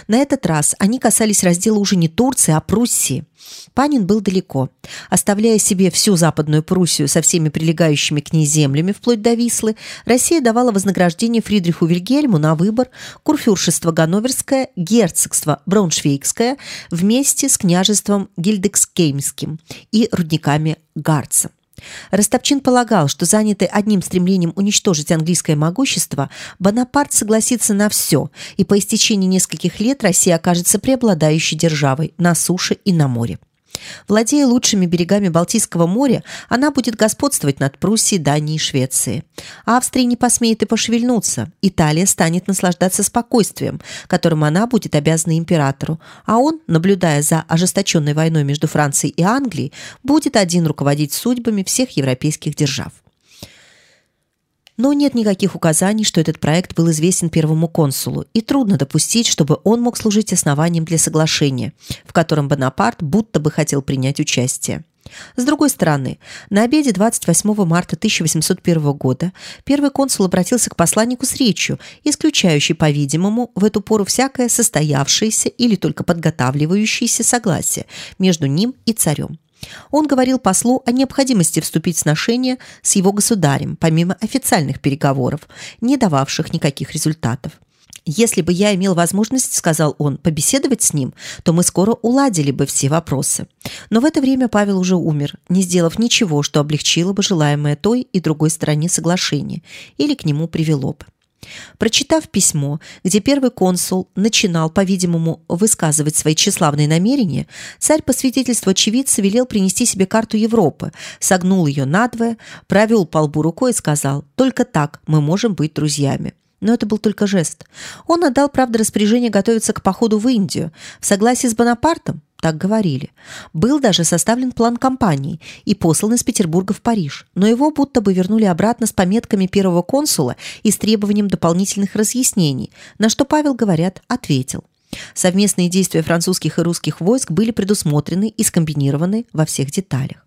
На этот раз они касались раздела уже не Турции, а Пруссии. Панин был далеко. Оставляя себе всю Западную Пруссию со всеми прилегающими к ней землями вплоть до Вислы, Россия давала вознаграждение Фридриху Вильгельму на выбор курфюршество Ганноверское, герцогство Брауншвейгское вместе с княжеством Гильдекскеймским и рудниками Гарца. Растопчин полагал, что занятый одним стремлением уничтожить английское могущество, Бонапарт согласится на все, и по истечении нескольких лет Россия окажется преобладающей державой на суше и на море. Владея лучшими берегами Балтийского моря, она будет господствовать над Пруссией, Данией и Швецией. Австрия не посмеет и пошевельнуться. Италия станет наслаждаться спокойствием, которым она будет обязана императору, а он, наблюдая за ожесточенной войной между Францией и Англией, будет один руководить судьбами всех европейских держав. Но нет никаких указаний, что этот проект был известен первому консулу, и трудно допустить, чтобы он мог служить основанием для соглашения, в котором Бонапарт будто бы хотел принять участие. С другой стороны, на обеде 28 марта 1801 года первый консул обратился к посланнику с речью, исключающей, по-видимому, в эту пору всякое состоявшееся или только подготавливающееся согласие между ним и царем. Он говорил послу о необходимости вступить в сношение с его государем, помимо официальных переговоров, не дававших никаких результатов. Если бы я имел возможность, сказал он, побеседовать с ним, то мы скоро уладили бы все вопросы. Но в это время Павел уже умер, не сделав ничего, что облегчило бы желаемое той и другой стороне соглашение или к нему привело бы. Прочитав письмо, где первый консул начинал, по-видимому, высказывать свои тщеславные намерения, царь по свидетельству очевидца велел принести себе карту Европы, согнул ее надвое, провел по лбу рукой и сказал «Только так мы можем быть друзьями». Но это был только жест. Он отдал, правда, распоряжение готовиться к походу в Индию. В согласии с Бонапартом, так говорили. Был даже составлен план кампании и послан из Петербурга в Париж, но его будто бы вернули обратно с пометками первого консула и с требованием дополнительных разъяснений, на что Павел, говорят, ответил. Совместные действия французских и русских войск были предусмотрены и скомбинированы во всех деталях.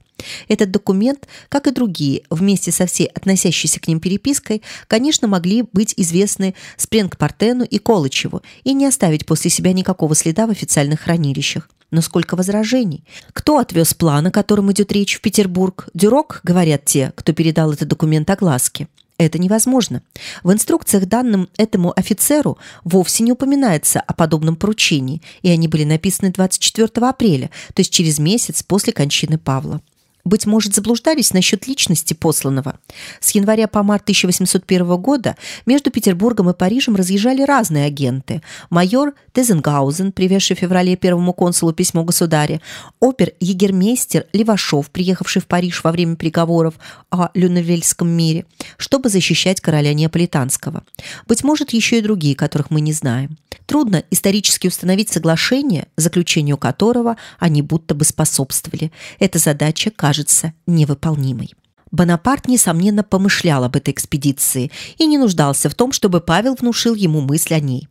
Этот документ, как и другие, вместе со всей относящейся к ним перепиской, конечно, могли быть известны Спренгпартену и Колычеву и не оставить после себя никакого следа в официальных хранилищах. Но сколько возражений? Кто отвез план, о котором идет речь в Петербург? Дюрок, говорят те, кто передал этот документ огласке. Это невозможно. В инструкциях данным этому офицеру вовсе не упоминается о подобном поручении, и они были написаны 24 апреля, то есть через месяц после кончины Павла быть может, заблуждались насчет личности посланного. С января по март 1801 года между Петербургом и Парижем разъезжали разные агенты. Майор Тезенгаузен, привезший в феврале первому консулу письмо государя, опер-егермейстер Левашов, приехавший в Париж во время переговоров о Люневельском мире, чтобы защищать короля Неаполитанского. Быть может, еще и другие, которых мы не знаем. Трудно исторически установить соглашение, заключению которого они будто бы способствовали. Эта задача кажется невыполнимой. Бонапарт, несомненно, помышлял об этой экспедиции и не нуждался в том, чтобы Павел внушил ему мысль о ней.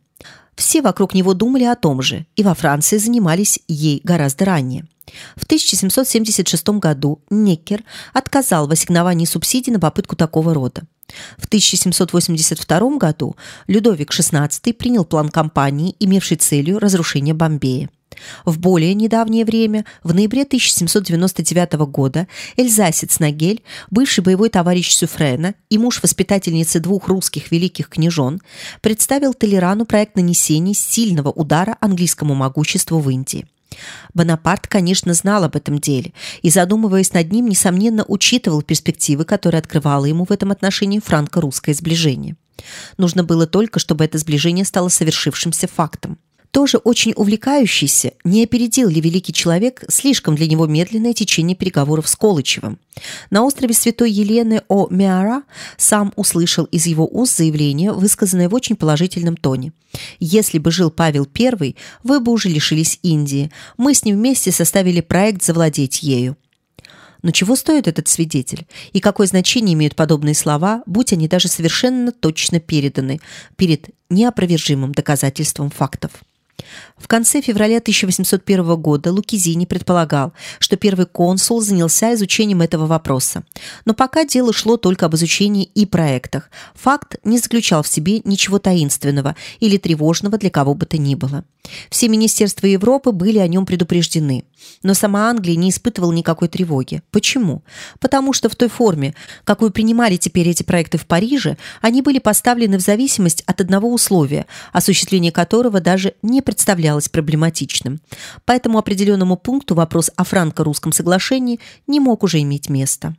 Все вокруг него думали о том же, и во Франции занимались ей гораздо ранее. В 1776 году Неккер отказал в ассигновании субсидий на попытку такого рода. В 1782 году Людовик XVI принял план кампании, имевший целью разрушение Бомбея. В более недавнее время, в ноябре 1799 года, эльзасец Нагель, бывший боевой товарищ Сюфрена и муж воспитательницы двух русских великих княжон, представил Толерану проект нанесения сильного удара английскому могуществу в Индии. Бонапарт, конечно, знал об этом деле и, задумываясь над ним, несомненно, учитывал перспективы, которые открывало ему в этом отношении франко-русское сближение. Нужно было только, чтобы это сближение стало совершившимся фактом. Тоже очень увлекающийся, не опередил ли великий человек слишком для него медленное течение переговоров с Колычевым. На острове Святой Елены о Меара сам услышал из его уст заявление, высказанное в очень положительном тоне. «Если бы жил Павел I, вы бы уже лишились Индии. Мы с ним вместе составили проект завладеть ею». Но чего стоит этот свидетель? И какое значение имеют подобные слова, будь они даже совершенно точно переданы перед неопровержимым доказательством фактов? В конце февраля 1801 года Лукизини предполагал, что первый консул занялся изучением этого вопроса. Но пока дело шло только об изучении и проектах. Факт не заключал в себе ничего таинственного или тревожного для кого бы то ни было. Все министерства Европы были о нем предупреждены. Но сама Англия не испытывала никакой тревоги. Почему? Потому что в той форме, какую принимали теперь эти проекты в Париже, они были поставлены в зависимость от одного условия, осуществление которого даже не представлялось проблематичным. По этому определенному пункту вопрос о франко-русском соглашении не мог уже иметь места.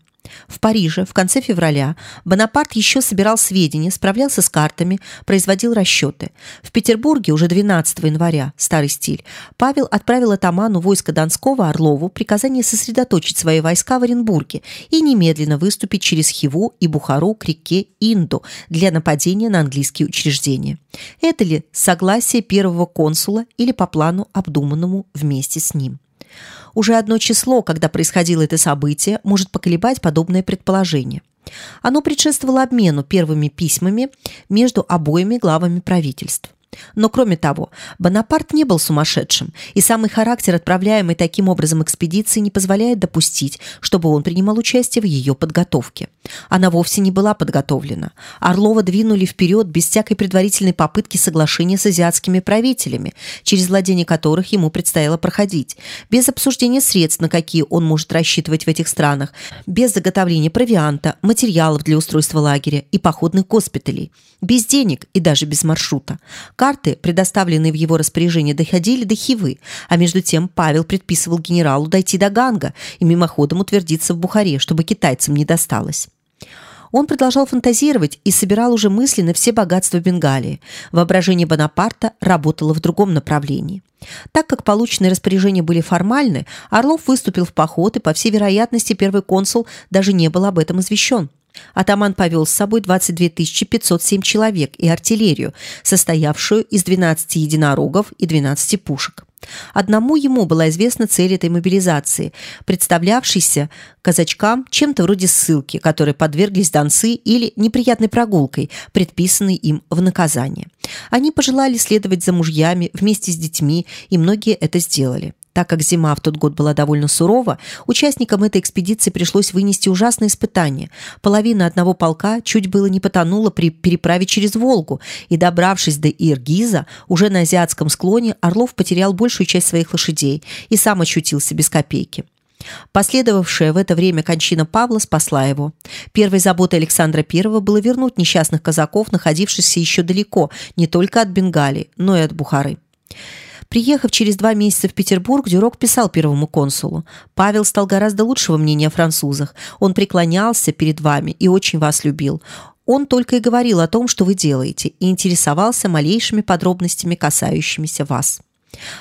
В Париже в конце февраля Бонапарт еще собирал сведения, справлялся с картами, производил расчеты. В Петербурге уже 12 января, старый стиль, Павел отправил атаману войска Донского Орлову приказание сосредоточить свои войска в Оренбурге и немедленно выступить через Хиву и Бухару к реке Инду для нападения на английские учреждения. Это ли согласие первого консула или по плану обдуманному вместе с ним? Уже одно число, когда происходило это событие, может поколебать подобное предположение. Оно предшествовало обмену первыми письмами между обоими главами правительств. Но кроме того, Бонапарт не был сумасшедшим, и самый характер отправляемой таким образом экспедиции не позволяет допустить, чтобы он принимал участие в ее подготовке. Она вовсе не была подготовлена. Орлова двинули вперед без всякой предварительной попытки соглашения с азиатскими правителями, через владение которых ему предстояло проходить, без обсуждения средств, на какие он может рассчитывать в этих странах, без заготовления провианта, материалов для устройства лагеря и походных госпиталей, без денег и даже без маршрута. Карты, предоставленные в его распоряжение, доходили до Хивы, а между тем Павел предписывал генералу дойти до Ганга и мимоходом утвердиться в Бухаре, чтобы китайцам не досталось. Он продолжал фантазировать и собирал уже мысленно все богатства Бенгалии. Воображение Бонапарта работало в другом направлении. Так как полученные распоряжения были формальны, Орлов выступил в поход, и, по всей вероятности, первый консул даже не был об этом извещен. Атаман повел с собой 22 507 человек и артиллерию, состоявшую из 12 единорогов и 12 пушек. Одному ему была известна цель этой мобилизации, представлявшейся казачкам чем-то вроде ссылки, которой подверглись донцы или неприятной прогулкой, предписанной им в наказание. Они пожелали следовать за мужьями вместе с детьми, и многие это сделали. Так как зима в тот год была довольно сурова, участникам этой экспедиции пришлось вынести ужасные испытания. Половина одного полка чуть было не потонула при переправе через Волгу, и, добравшись до Иргиза, уже на азиатском склоне Орлов потерял большую часть своих лошадей и сам очутился без копейки. Последовавшая в это время кончина Павла спасла его. Первой заботой Александра I было вернуть несчастных казаков, находившихся еще далеко, не только от Бенгалии, но и от Бухары. Приехав через два месяца в Петербург, Дюрок писал первому консулу. «Павел стал гораздо лучшего мнения о французах. Он преклонялся перед вами и очень вас любил. Он только и говорил о том, что вы делаете, и интересовался малейшими подробностями, касающимися вас».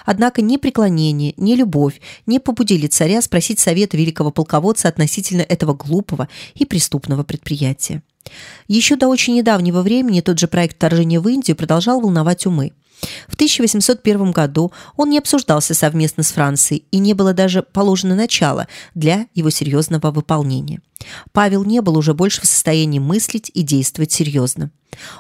Однако ни преклонение, ни любовь не побудили царя спросить совета великого полководца относительно этого глупого и преступного предприятия. Еще до очень недавнего времени тот же проект вторжения в Индию продолжал волновать умы. В 1801 году он не обсуждался совместно с Францией и не было даже положено начало для его серьезного выполнения. Павел не был уже больше в состоянии мыслить и действовать серьезно.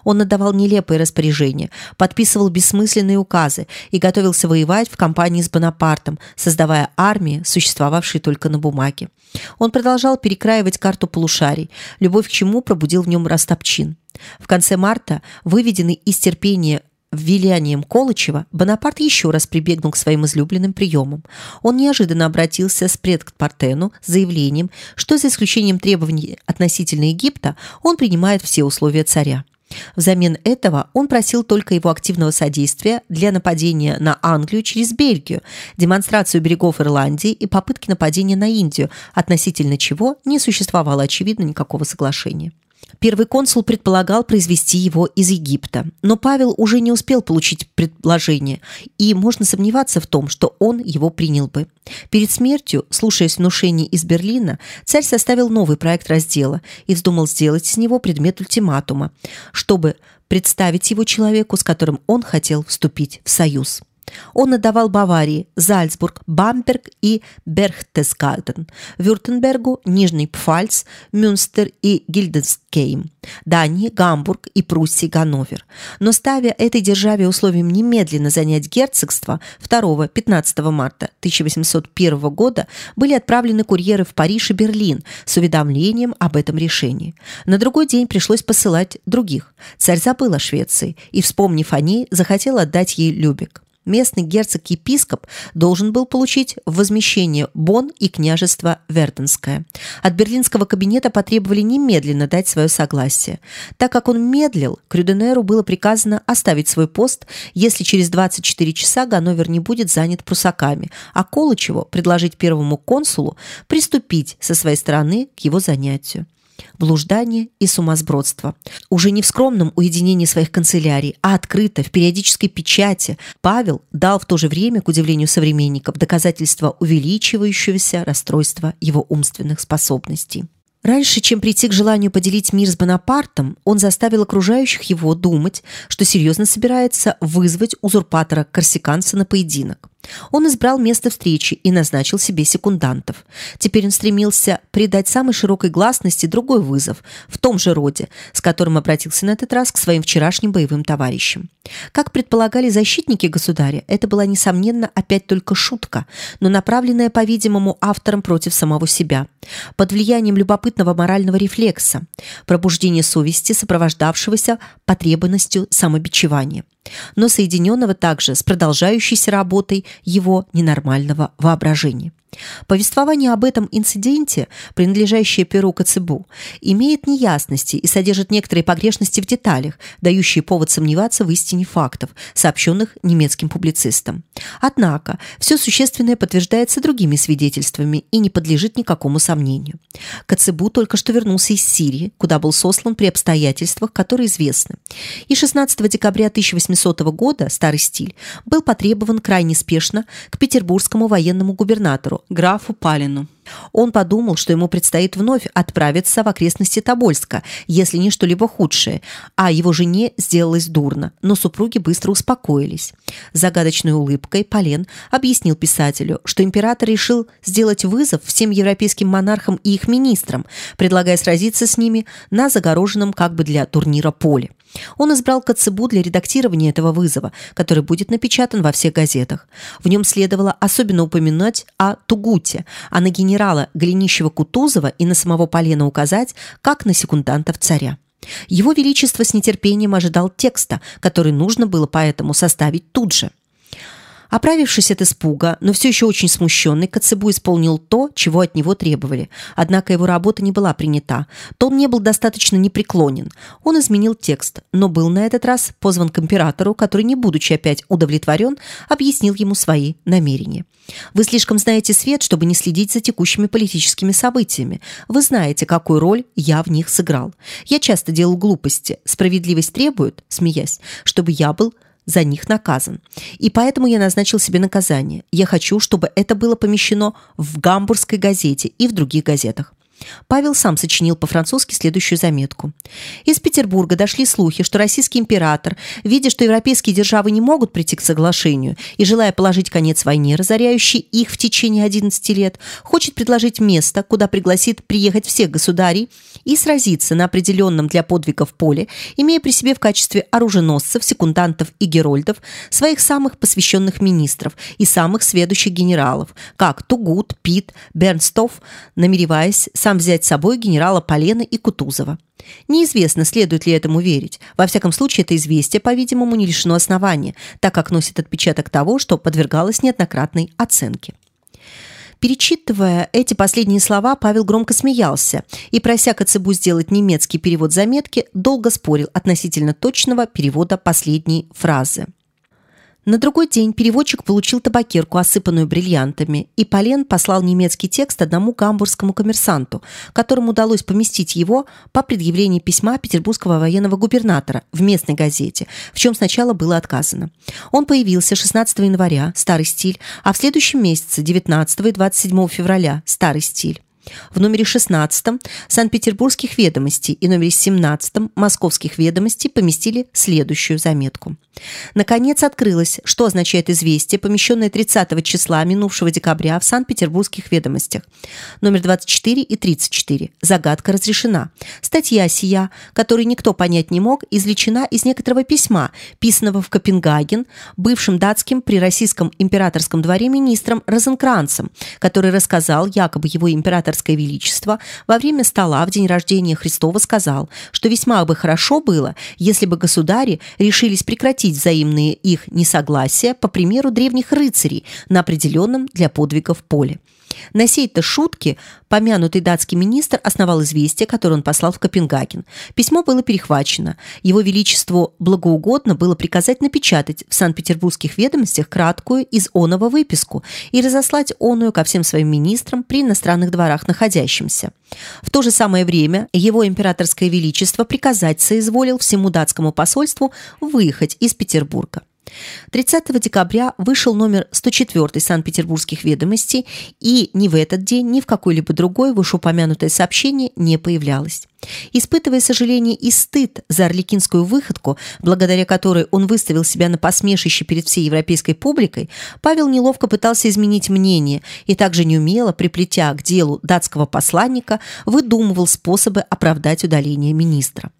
Он отдавал нелепые распоряжения, подписывал бессмысленные указы и готовился воевать в компании с Бонапартом, создавая армии, существовавшие только на бумаге. Он продолжал перекраивать карту полушарий, любовь к чему пробудил в нем растопчин. В конце марта, выведенный из терпения влиянием Колычева Бонапарт еще раз прибегнул к своим излюбленным приемам. Он неожиданно обратился с пред к Партену с заявлением, что за исключением требований относительно Египта он принимает все условия царя. Взамен этого он просил только его активного содействия для нападения на Англию через Бельгию, демонстрацию берегов Ирландии и попытки нападения на Индию, относительно чего не существовало очевидно никакого соглашения. Первый консул предполагал произвести его из Египта, но Павел уже не успел получить предложение, и можно сомневаться в том, что он его принял бы. Перед смертью, слушаясь внушений из Берлина, царь составил новый проект раздела и вздумал сделать из него предмет ультиматума, чтобы представить его человеку, с которым он хотел вступить в союз. Он отдавал Баварии, Зальцбург, Бамберг и Берхтесгаден, Вюртембергу, Нижний Пфальц, Мюнстер и Гильденскейм, Дании, Гамбург и Пруссии, Ганновер. Но ставя этой державе условием немедленно занять герцогство 2-15 марта 1801 года были отправлены курьеры в Париж и Берлин с уведомлением об этом решении. На другой день пришлось посылать других. Царь забыл о Швеции и, вспомнив о ней, захотел отдать ей Любек местный герцог-епископ должен был получить возмещение Бон и княжество Верденское. От берлинского кабинета потребовали немедленно дать свое согласие. Так как он медлил, Крюденеру было приказано оставить свой пост, если через 24 часа Ганновер не будет занят прусаками, а Колычеву предложить первому консулу приступить со своей стороны к его занятию блуждание и сумасбродство. Уже не в скромном уединении своих канцелярий, а открыто, в периодической печати, Павел дал в то же время, к удивлению современников, доказательства увеличивающегося расстройства его умственных способностей. Раньше, чем прийти к желанию поделить мир с Бонапартом, он заставил окружающих его думать, что серьезно собирается вызвать узурпатора-корсиканца на поединок. Он избрал место встречи и назначил себе секундантов. Теперь он стремился придать самой широкой гласности другой вызов, в том же роде, с которым обратился на этот раз к своим вчерашним боевым товарищам. Как предполагали защитники государя, это была, несомненно, опять только шутка, но направленная, по-видимому, автором против самого себя, под влиянием любопытного морального рефлекса, пробуждения совести, сопровождавшегося потребностью самобичевания но соединенного также с продолжающейся работой его ненормального воображения. Повествование об этом инциденте, принадлежащее Перу Коцебу, имеет неясности и содержит некоторые погрешности в деталях, дающие повод сомневаться в истине фактов, сообщенных немецким публицистам. Однако, все существенное подтверждается другими свидетельствами и не подлежит никакому сомнению. Коцебу только что вернулся из Сирии, куда был сослан при обстоятельствах, которые известны. И 16 декабря 1800 года, старый стиль, был потребован крайне спешно к петербургскому военному губернатору графу Палину. Он подумал, что ему предстоит вновь отправиться в окрестности Тобольска, если не что-либо худшее, а его жене сделалось дурно, но супруги быстро успокоились. Загадочной улыбкой Полен объяснил писателю, что император решил сделать вызов всем европейским монархам и их министрам, предлагая сразиться с ними на загороженном как бы для турнира поле. Он избрал Коцебу для редактирования этого вызова, который будет напечатан во всех газетах. В нем следовало особенно упомянуть о Тугуте, а на генерала Голенищева-Кутузова и на самого Полена указать, как на секундантов царя. Его Величество с нетерпением ожидал текста, который нужно было поэтому составить тут же. Оправившись от испуга, но все еще очень смущенный, Коцебу исполнил то, чего от него требовали. Однако его работа не была принята. Тон не был достаточно непреклонен. Он изменил текст, но был на этот раз позван к императору, который, не будучи опять удовлетворен, объяснил ему свои намерения. Вы слишком знаете свет, чтобы не следить за текущими политическими событиями. Вы знаете, какую роль я в них сыграл. Я часто делал глупости. Справедливость требует, смеясь, чтобы я был за них наказан. И поэтому я назначил себе наказание. Я хочу, чтобы это было помещено в Гамбургской газете и в других газетах. Павел сам сочинил по-французски следующую заметку. Из Петербурга дошли слухи, что российский император, видя, что европейские державы не могут прийти к соглашению и желая положить конец войне, разоряющей их в течение 11 лет, хочет предложить место, куда пригласит приехать всех государей и сразиться на определенном для подвигов поле, имея при себе в качестве оруженосцев, секундантов и герольдов своих самых посвященных министров и самых сведущих генералов, как Тугут, Пит, Бернстов, намереваясь сам сам взять с собой генерала Полена и Кутузова. Неизвестно, следует ли этому верить. Во всяком случае, это известие, по-видимому, не лишено основания, так как носит отпечаток того, что подвергалось неоднократной оценке. Перечитывая эти последние слова, Павел громко смеялся и, прося Коцебу сделать немецкий перевод заметки, долго спорил относительно точного перевода последней фразы. На другой день переводчик получил табакерку, осыпанную бриллиантами, и Полен послал немецкий текст одному гамбургскому коммерсанту, которому удалось поместить его по предъявлении письма петербургского военного губернатора в местной газете, в чем сначала было отказано. Он появился 16 января, старый стиль, а в следующем месяце, 19 и 27 февраля, старый стиль. В номере 16 Санкт-Петербургских ведомостей и номере 17 Московских ведомостей поместили следующую заметку. Наконец открылось, что означает известие, помещенное 30 числа минувшего декабря в Санкт-Петербургских ведомостях. Номер 24 и 34. Загадка разрешена. Статья сия, которую никто понять не мог, извлечена из некоторого письма, писанного в Копенгаген бывшим датским при российском императорском дворе министром Розенкранцем, который рассказал, якобы его императорское величество во время стола в день рождения Христова сказал, что весьма бы хорошо было, если бы государи решились прекратить прекратить взаимные их несогласия по примеру древних рыцарей на определенном для подвигов поле. На сей-то шутке помянутый датский министр основал известие, которое он послал в Копенгаген. Письмо было перехвачено. Его Величеству благоугодно было приказать напечатать в Санкт-Петербургских ведомостях краткую из оного выписку и разослать оную ко всем своим министрам при иностранных дворах находящимся. В то же самое время его императорское величество приказать соизволил всему датскому посольству выехать из Петербурга. 30 декабря вышел номер 104 Санкт-Петербургских ведомостей, и ни в этот день, ни в какой-либо другой вышеупомянутое сообщение не появлялось. Испытывая сожаление и стыд за орликинскую выходку, благодаря которой он выставил себя на посмешище перед всей европейской публикой, Павел неловко пытался изменить мнение и также неумело, приплетя к делу датского посланника, выдумывал способы оправдать удаление министра.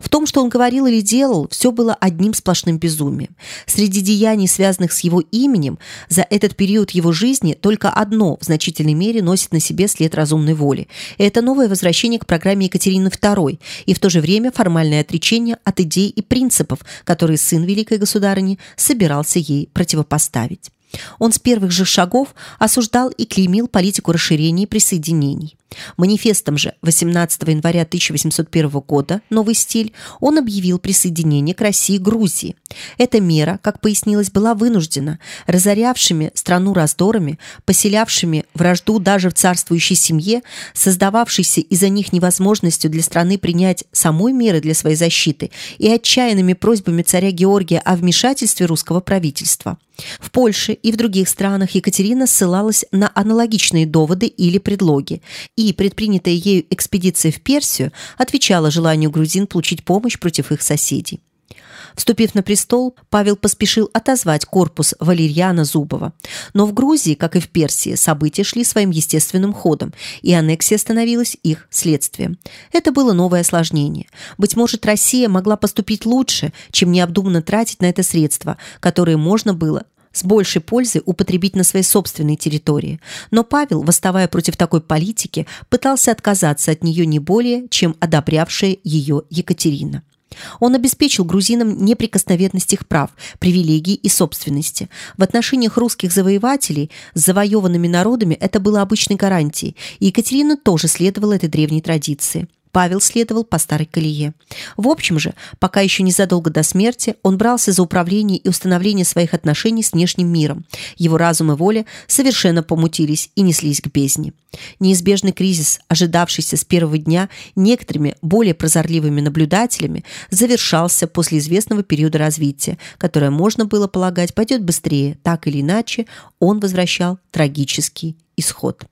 В том, что он говорил или делал, все было одним сплошным безумием. Среди деяний, связанных с его именем, за этот период его жизни только одно в значительной мере носит на себе след разумной воли. Это новое возвращение к программе Екатерины II и в то же время формальное отречение от идей и принципов, которые сын великой государыни собирался ей противопоставить. Он с первых же шагов осуждал и клеймил политику расширения и присоединений. Манифестом же 18 января 1801 года «Новый стиль» он объявил присоединение к России Грузии. Эта мера, как пояснилось, была вынуждена разорявшими страну раздорами, поселявшими вражду даже в царствующей семье, создававшейся из-за них невозможностью для страны принять самой меры для своей защиты и отчаянными просьбами царя Георгия о вмешательстве русского правительства. В Польше и в других странах Екатерина ссылалась на аналогичные доводы или предлоги, и предпринятая ею экспедиция в Персию отвечала желанию грузин получить помощь против их соседей. Вступив на престол, Павел поспешил отозвать корпус Валерьяна Зубова. Но в Грузии, как и в Персии, события шли своим естественным ходом, и аннексия становилась их следствием. Это было новое осложнение. Быть может, Россия могла поступить лучше, чем необдуманно тратить на это средства, которые можно было с большей пользой употребить на своей собственной территории. Но Павел, восставая против такой политики, пытался отказаться от нее не более, чем одобрявшая ее Екатерина. Он обеспечил грузинам неприкосновенность их прав, привилегий и собственности. В отношениях русских завоевателей с завоеванными народами это было обычной гарантией, и Екатерина тоже следовала этой древней традиции. Павел следовал по старой колее. В общем же, пока еще незадолго до смерти, он брался за управление и установление своих отношений с внешним миром. Его разум и воля совершенно помутились и неслись к бездне. Неизбежный кризис, ожидавшийся с первого дня некоторыми более прозорливыми наблюдателями, завершался после известного периода развития, которое можно было полагать пойдет быстрее, так или иначе он возвращал трагический исход.